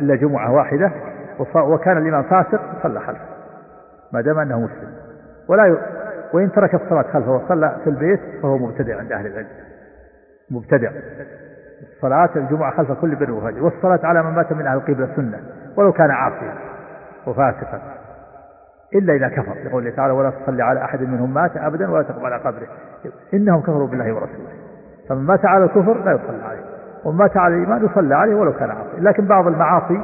إلا جمعة واحدة وكان الإمام فاسق صلى خلفه. ما دام أنه مسلم. ولا ي... وإن ترك الصلاة خلفه وصلى في البيت فهو مبتدع عند أهل العلم. مبتدع. صلاة الجمعة خلف كل بر وفاجر والصلاة على من مات من أهل القبلة سنة ولو كان عاصيا وفاسقا إلا إذا كفر يقول الله تعالى ولا تصلي على أحد منهم مات أبدا ولا تقم على قبره. إنهم كفروا بالله ورسوله. فمن مات على الكفر لا يصلى عليه ومن مات على الإيمان يصلى عليه ولو كان عاصي لكن بعض المعاصي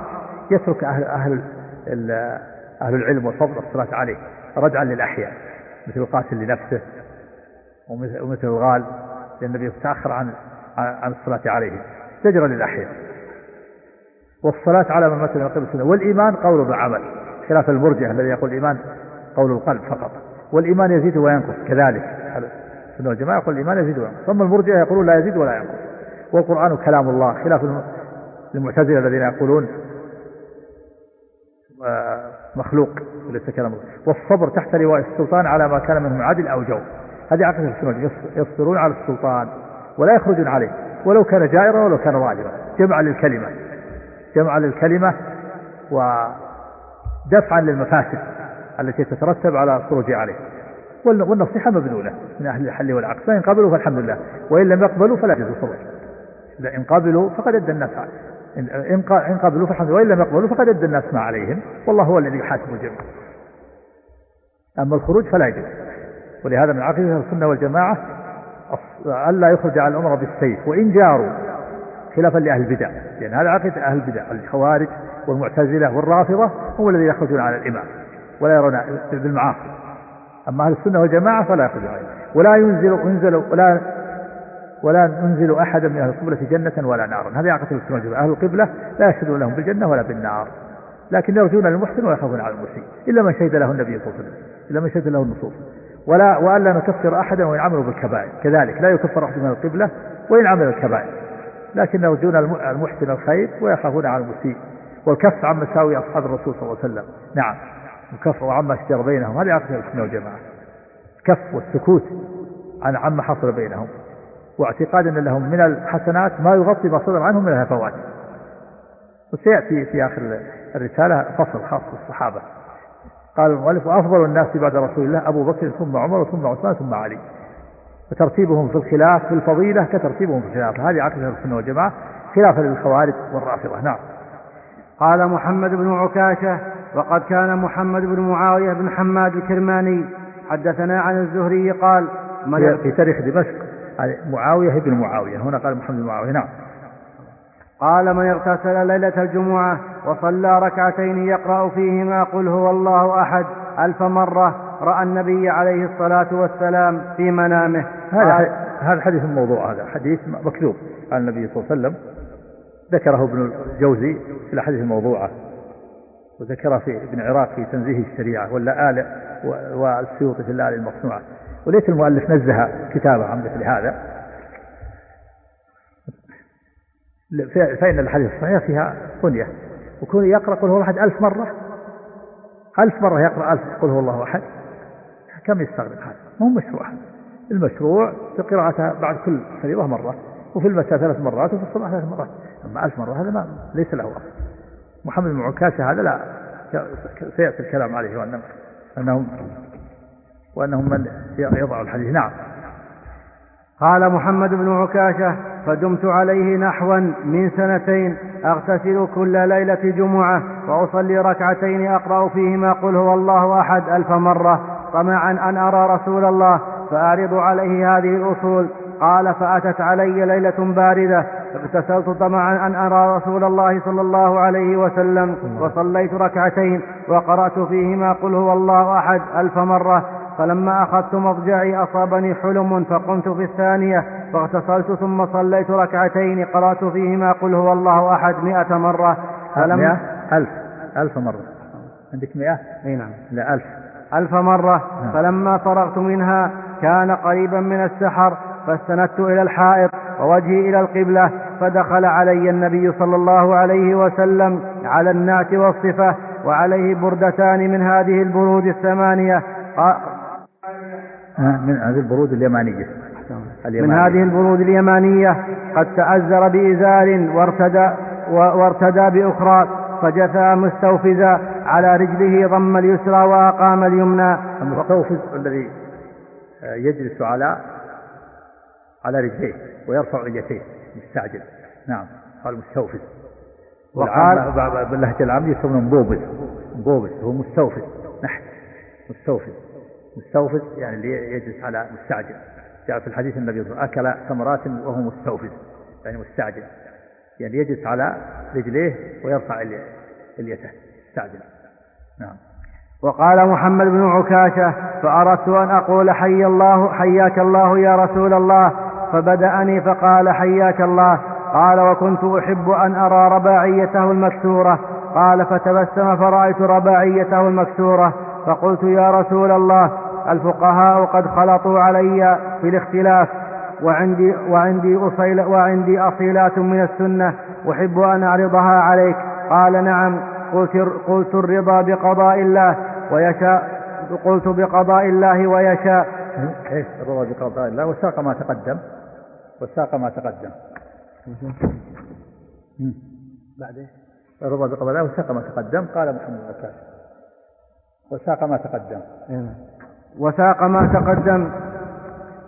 يترك أهل أهل أهل العلم والفضل الصلاة عليه رجعا للأحياء مثل القاتل لنفسه ومثل الغال لأن النبي تأخر عن عن الصلاة عليه. زجرا للأحياء. والصلاة على من مات من قبل السنة. والإيمان قول وعمل خلاف المرجع الذي يقول الإيمان قول القلب فقط. والإيمان يزيد وينقص. كذلك. السنة والجماعة يقول الإيمان يزيد وينقص. ثم المرجع يقولون لا يزيد ولا ينقص. والقرآن كلام الله. خلاف المعتزلة الذين يقولون مخلوق وليس كلام الله. والصبر تحت لواء السلطان على ما كان منهم عدل أو جو هذه عقيدة السنة. يصبرون على السلطان. ولا يخرجون عليه. ولو كان جائرا ولو كان ظالما جمعا للكلمة. جمعا للكلمة ودفعا للمفاسد التي تترتب على الخروج عليه. والنصيحة مبذولة من أهل الحل والعقد فإن قبلوا فالحمد لله. وإن لم يقبلوا فلا يجوز الخروج. إن قبلوا فقد أدى الناس إن قبلوا فالحمد لله. وإن لم يقبلوا فقد أدى الناس ما عليهم. والله هو الذي يحاسب الجميع. أما الخروج فلا يجوز. ولهذا من عقيدة السنة والجماعة ألا يخرج على الأمر بالسيف وإن جاروا خلافا لأهل البدع لأن هذا عقيدة أهل البدع الخوارج والمعتزلة والرافضة هم الذين يخرجون على الإمام ولا يرون بالمعاصي. أما أهل السنة والجماعة فلا يخرجون عليه ولا ينزل ينزل ولا ولا ننزل أحدا من أهل القبلة جنة ولا نارا. هذه عقيدة السنة والجماعة أهل القبلة لا يشهدون لهم بالجنة ولا بالنار لكن يرجون للمحسن ويخافون على المسيء إلا من شهد له النبي صلى الله عليه وسلم إلا من شهد له النصوص. ولا وألا نكفر أحدا وإن بالكبائر. كذلك لا يكفر أحد من القبلة وإن عمل الكبائر. لكن يرجون المحسن الخير ويخافون على المسيء. والكف عن مساوي أصحاب الرسول صلى الله عليه وسلم. نعم. الكف وعما شجر بينهم. هذه عقيدة السنة والجماعة الكف والسكوت عن عما حصل بينهم. واعتقاد أن لهم من الحسنات ما يغطي ما صدر عنهم من الهفوات. وسيأتي في آخر الرسالة فصل خاص بالصحابة. قال المؤلف وأفضل الناس بعد رسول الله أبو بكر ثم عمر ثم عثمان ثم علي. وترتيبهم في الخلاف في الفضيلة كترتيبهم في الخلاف. هذه عقيدة السنة والجماعة. خلافا للخوارج والرافضة. نعم. قال محمد بن عكاشة وقد كان محمد بن معاوية بن حماد الكرماني. حدثنا عن الزهري قال في تاريخ دمشق معاوية بن معاوية. هنا قال محمد بن معاوية. نعم. قال من اغتسل ليلة الجمعة وصلى ركعتين يقرأ فيهما قل هو الله أحد ألف مرة رأى النبي عليه الصلاة والسلام في منامه. هذا هذا حديث موضوع هذا حديث مكذوب عن النبي صلى الله عليه وسلم. ذكره ابن الجوزي في الأحاديث الموضوعة وذكره في ابن عراق في تنزيه الشريعة ولا آل والسيوطي في الآل المصنوعة. وليس المؤلف نزه كتابه عن مثل هذا فإن الحديث الصحيح فيها بنية. وكون يقرأ قل هو أحد ألف مرة ألف مرة يقرأ ألف قل هو الله أحد كم يستغرق هذا؟ مو مشروع. المشروع في قراءتها بعد كل فريضة مرة وفي المساء ثلاث مرات وفي الصباح ثلاث مرات. أما ألف مرة هذا ما ليس له أصل. محمد بن عكاشة هذا لا سيأتي الكلام عليه وأنهم أنهم وأنهم من يضع الحديث. نعم. قال محمد بن عكاشة فدمت عليه نحوا من سنتين أغتسل كل ليلة جمعة وأصلي ركعتين أقرأ فيهما قل هو الله أحد ألف مرة طمعا أن أرى رسول الله فأعرض عليه هذه الأصول. قال فأتت علي ليلة باردة اغتسلت طمعا أن أرى رسول الله صلى الله عليه وسلم وصليت ركعتين وقرأت فيهما قل هو الله أحد ألف مرة. فلما أخذت مضجعي أصابني حلم فقمت في الثانية فاغتسلت ثم صليت ركعتين قرأت فيهما قل هو الله أحد مئة مرة. فلما ألف. ألف مرة. عندك مئة؟ أي نعم. لا ألف. ألف مرة. نعم. فلما فرغت منها كان قريبا من السحر فاستندت إلى الحائط ووجهي إلى القبلة فدخل علي النبي صلى الله عليه وسلم على النعت والصفة وعليه بردتان من هذه البرود اليمانية. من هذه البرود اليمانية. من هذه البرود اليمانية قد تأزر بإزار وارتدى وارتدى بأخرى فجثى مستوفزا على رجله ضم اليسرى وأقام اليمنى. المستوفز الذي يجلس على على رجليه ويرفع اليتين مستعجل. نعم قال مستوفز. وقال باللهجة العامية يسمونه مبوبز. مبوبز هو مستوفز. نحت. مستوفز. مستوفز يعني اللي يجلس على مستعجل. جاء في الحديث النبي صلى الله عليه وسلم أكل ثمرات وهو مستوفز يعني مستعجل. يعني يجلس على رجليه ويرفع إليته مستعجل نعم. وقال محمد بن عكاشة فأردت أن أقول حي الله حياك الله يا رسول الله فبدأني فقال حياك الله. قال وكنت أحب أن أرى رباعيته المكسورة. قال فتبسم فرأيت رباعيته المكسورة. فقلت يا رسول الله الفقهاء قد خلطوا علي في الاختلاف وعندي وعندي أصيل وعندي أصيلات من السنة أحب أن أعرضها عليك. قال نعم قلت قلت الرضا بقضاء الله ويشاء قلت بقضاء الله ويشاء. إيش الرضا بقضاء الله؟ وساق ما تقدم. وساق ما تقدم. بعد الرضا بقضاء الله وساق ما تقدم. قال محمد بن وساق ما تقدم. وساق ما تقدم.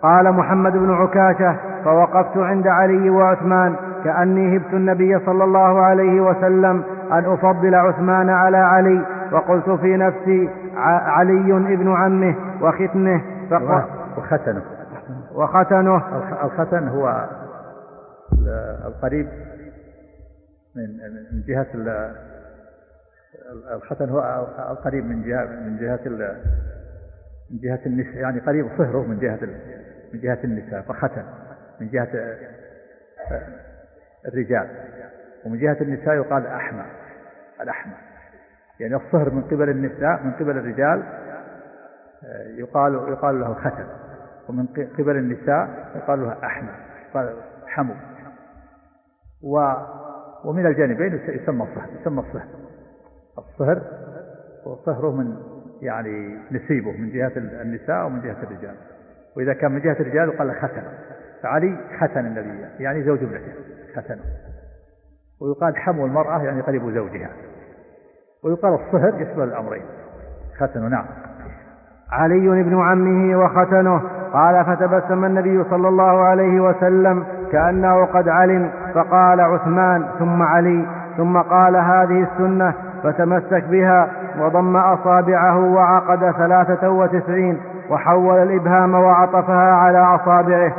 قال محمد بن عكاشة فوقفت عند علي وعثمان كأني هبت النبي صلى الله عليه وسلم أن أفضل عثمان على علي وقلت في نفسي علي ابن عمه وختنه. وختنه. وختنه. الختن هو القريب من من جهة الختن هو القريب من جهة من جهة من جهة النساء يعني قريب صهره من جهة من جهة النساء فختن من جهة آه، الرجال. ومن جهة النساء يقال أحمى الأحمى يعني الصهر من قبل النساء من قبل الرجال يقال يقال له ختم ومن قبل النساء يقال له أحمد يقال حمو. و ومن الجانبين يسمى الصهر يسمى الصهر. الصهر وصهره من يعني نسيبه من جهة النساء ومن جهة الرجال. وإذا كان من جهة الرجال قال ختن. فعلي ختن النبي يعني زوج ابنته ختنه. ويقال حمو المرأة يعني قريب زوجها. ويقال الصهر يشمل الأمرين. ختنه نعم. علي بن عمه وختنه. قال فتبسم النبي صلى الله عليه وسلم كأنه قد علم. فقال عثمان ثم علي ثم قال هذه السنة فتمسك بها. وضم أصابعه وعقد ثلاثة وتسعين وحول الإبهام وعطفها على أصابعه.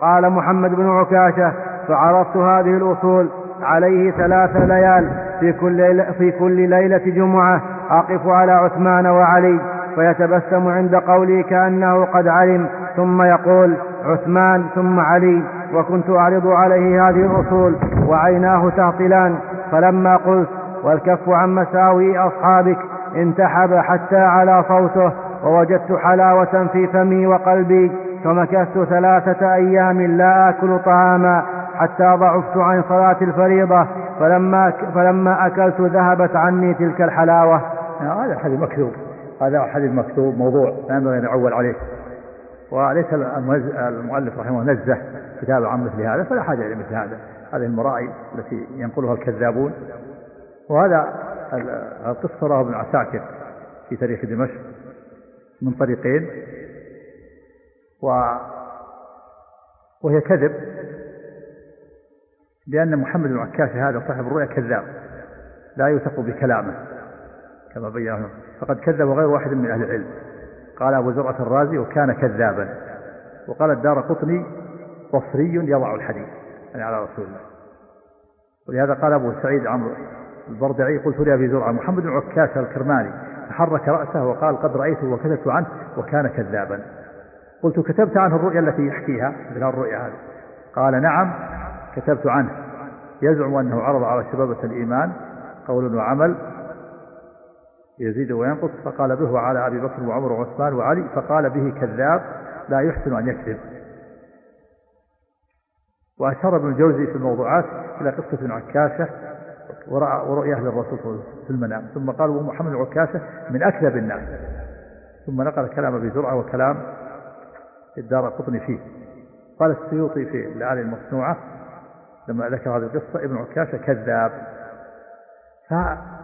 قال محمد بن عكاشة فعرضت هذه الأصول عليه ثلاث ليال في كل, في كل ليلة جمعة أقف على عثمان وعلي فيتبسم عند قولي كأنه قد علم ثم يقول عثمان ثم علي وكنت أعرض عليه هذه الأصول وعيناه تعطلان فلما قلت والكف عن مساوي أصحابك انتحب حتى على صوته ووجدت حلاوة في فمي وقلبي فمكثت ثلاثة أيام لا آكل طعاما حتى ضعفت عن صلاة الفريضة فلما فلما أكلت ذهبت عني تلك الحلاوة. هذا حديث مكذوب. هذا حديث مكتوب موضوع لا ينبغي أن يعول عليه. وليس المؤلف رحمه الله نزه كتابه عن مثل هذا فلا حاجة إلى مثل هذا. هذه المرائي التي ينقلها الكذابون. وهذا القصة رواه ابن عساكر في تاريخ دمشق من طريقين. و وهي كذب لأن محمد بن عكاش هذا صاحب الرؤيا كذاب لا يوثق بكلامه كما بينه. فقد كذب غير واحد من أهل العلم. قال أبو زرعة الرازي وكان كذابا وقال الدار قطني بصري يضع الحديث يعني على رسول الله. ولهذا قال أبو سعيد عمرو البردعي قلت لأبي زرعة. محمد بن عكاش الكرماني فحرك رأسه وقال قد رأيته وكتبت عنه وكان كذابا. قلت كتبت عنه الرؤيا التي يحكيها مثل الرؤيا هذه. قال نعم كتبت عنه. يزعم أنه عرض على شبابة الإيمان قول وعمل. يزيد وينقص. فقال به وعلى أبي بكر وعمر وعثمان وعلي. فقال به كذاب لا يحسن أن يكذب. وأشار ابن الجوزي في الموضوعات إلى قصة عكاشة ورؤية للرسول في المنام. ثم قال ومحمد عكاشة من أكذب الناس. ثم نقل كلام أبي زرعة وكلام الدار قطني فيه. قال السيوطي في الآلة المصنوعة لما ذكر هذه القصة ابن عكاشة كذاب.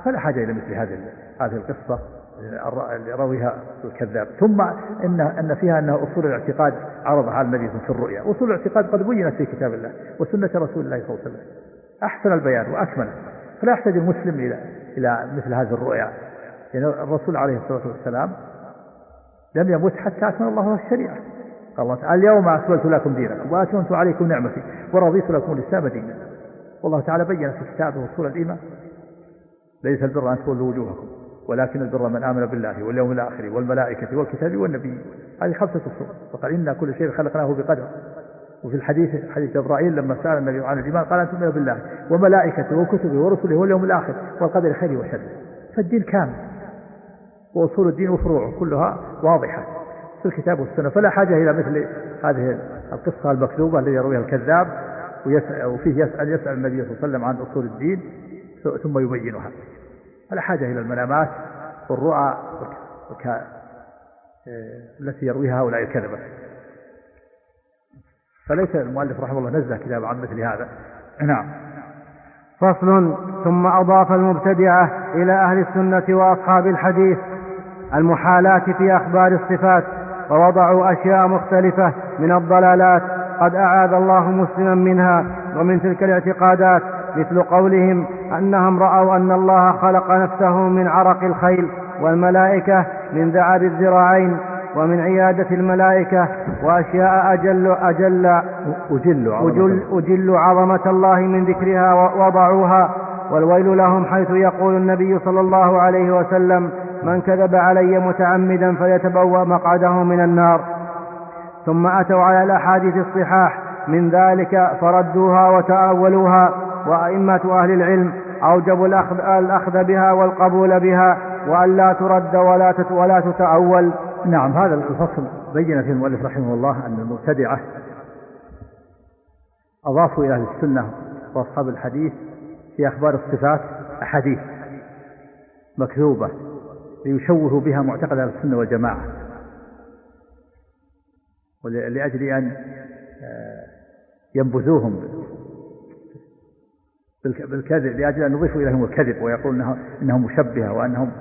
فلا حاجة إلى مثل هذه هذه القصة اللي رويها الكذاب. ثم ان إن فيها أنه أصول الاعتقاد عرضها على النبي في الرؤيا، أصول الاعتقاد قد بينت في كتاب الله وسنة رسول الله صلى الله عليه وسلم. أحسن البيان واكمله، فلا يحتاج المسلم إلى إلى مثل هذه الرؤيا. يعني الرسول عليه الصلاة والسلام لم يمت حتى اكمل الله الشريعة. قال الله تعالى اليوم أكملت لكم دينكم واتممت عليكم نعمتي ورضيت لكم الإسلام دينا. والله تعالى بين في كتابه اصول الإيمان. ليس البر أن تولوا وجوهكم ولكن البر من آمن بالله واليوم الآخر والملائكة والكتاب والنبي هذه خمسة أصول وقال إنا كل شيء خلقناه بقدر وفي الحديث حديث جبرائيل لما سأل النبي عن الإيمان قال أن تؤمن بالله وملائكته وكتبه ورسله واليوم الآخر والقدر خيره وشره. فالدين كامل. وأصول الدين وفروعه كلها واضحة في الكتاب والسنة. فلا حاجة إلى مثل هذه القصة المكذوبة التي يرويها الكذاب وفيه يسأل يسأل النبي صلى الله عليه وسلم عن أصول الدين ثم يبينها. ولا حاجة إلى المنامات والرؤى التي يرويها هؤلاء الكذبة. فليس المؤلف رحمه الله نزه كتاب عن مثل هذا. نعم. فصل ثم أضاف المبتدعة إلى أهل السنة وأصحاب الحديث المحالات في أخبار الصفات ووضعوا أشياء مختلفة من الضلالات قد أعاذ الله مسلما منها ومن تلك الاعتقادات مثل قولهم أنهم رأوا أن الله خلق نفسه من عرق الخيل والملائكة من ذعب الذراعين ومن عيادة الملائكة وأشياء أجل أجل أجل أجل, أجل عظمة الله من ذكرها ووضعوها والويل لهم حيث يقول النبي صلى الله عليه وسلم من كذب علي متعمدا فليتبوأ مقعده من النار. ثم أتوا على الأحاديث الصحاح. من ذلك فردوها وتأولوها. وأئمة أهل العلم أوجبوا الأخذ, الأخذ بها والقبول بها. وأن لا ترد ولا ولا تتأول. نعم هذا الفصل بين فيه المؤلف رحمه الله أن المبتدعة أضافوا إلى أهل السنة وأصحاب الحديث في أخبار الصفات أحاديث مكذوبة ليشوهوا بها معتقد أهل السنة والجماعة. ولأجل أن آه، ينبذوهم بالكذب لأجل أن يضيفوا إليهم الكذب ويقول إنهم, إنهم مشبهة وأنهم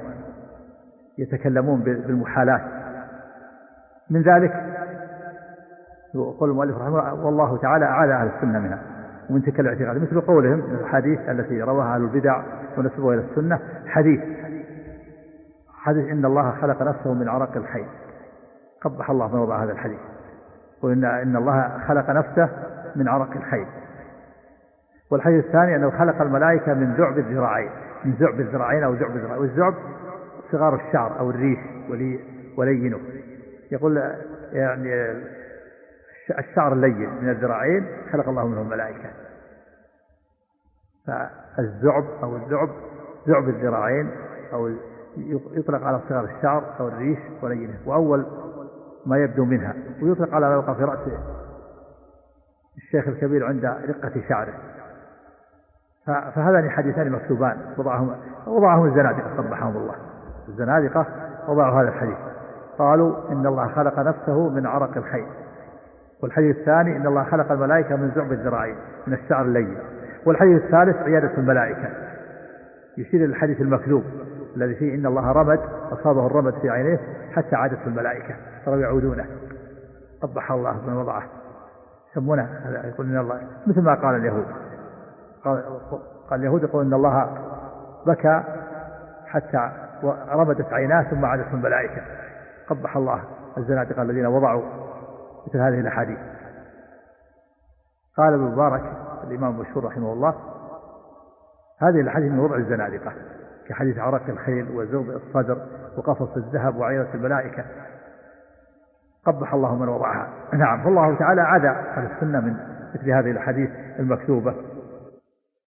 يتكلمون بالمحالات. من ذلك؟ يقول المؤلف رحمه الله والله تعالى أعاد أهل السنة منها. ومن تلك الاعتقاد مثل قولهم الحديث التي رواها أهل البدع ونسبوها إلى السنة حديث. حديث إن الله خلق نفسه من عرق الحي. قبح الله من وضع هذا الحديث. وإن إن الله خلق نفسه من عرق الحي. والحديث الثاني أنه خلق الملائكة من ذعب الذراعين. من ذعب الذراعين أو ذعب الذراعين. والذعب صغار الشعر أو الريش ولينه. يقول يعني الشعر اللين من الذراعين خلق الله منه الملائكة فالذعب أو الذعب ذعب الذراعين أو يطلق على صغار الشعر أو الريش ولينة. وأول ما يبدو منها ويطلق على ما يوقع في رأس الشيخ الكبير عند رقة شعره. فهذان حديثان مكتوبان. وضعهم وضعهم الزنادقة قبحهم الله. الزنادقة وضعوا هذا الحديث. قالوا إن الله خلق نفسه من عرق الخيل والحديث الثاني إن الله خلق الملائكة من زعب الذراعين من الشعر اللين والحديث الثالث عيادة الملائكة. يشير إلى الحديث المكذوب الذي فيه إن الله رمد أصابه الرمد في عينيه حتى عادت الملائكة صاروا يعودونه. قبح الله من وضعه. يسمونه يقول إن الله مثل ما قال اليهود. قال, قال اليهود يقول إن الله بكى حتى رمدت عيناه ثم عادت الملائكة. قبح الله الزنادقة الذين وضعوا مثل هذه الأحاديث. قال ابن مبارك الإمام المشهور رحمه الله هذه الأحاديث من وضع الزنادقة كحديث عرق الخيل وزوب الصدر وقفص الذهب وعيرة الملائكة. قبح الله من وضعها. نعم فالله تعالى عدا أهل السنة من مثل هذه الأحاديث المكتوبة.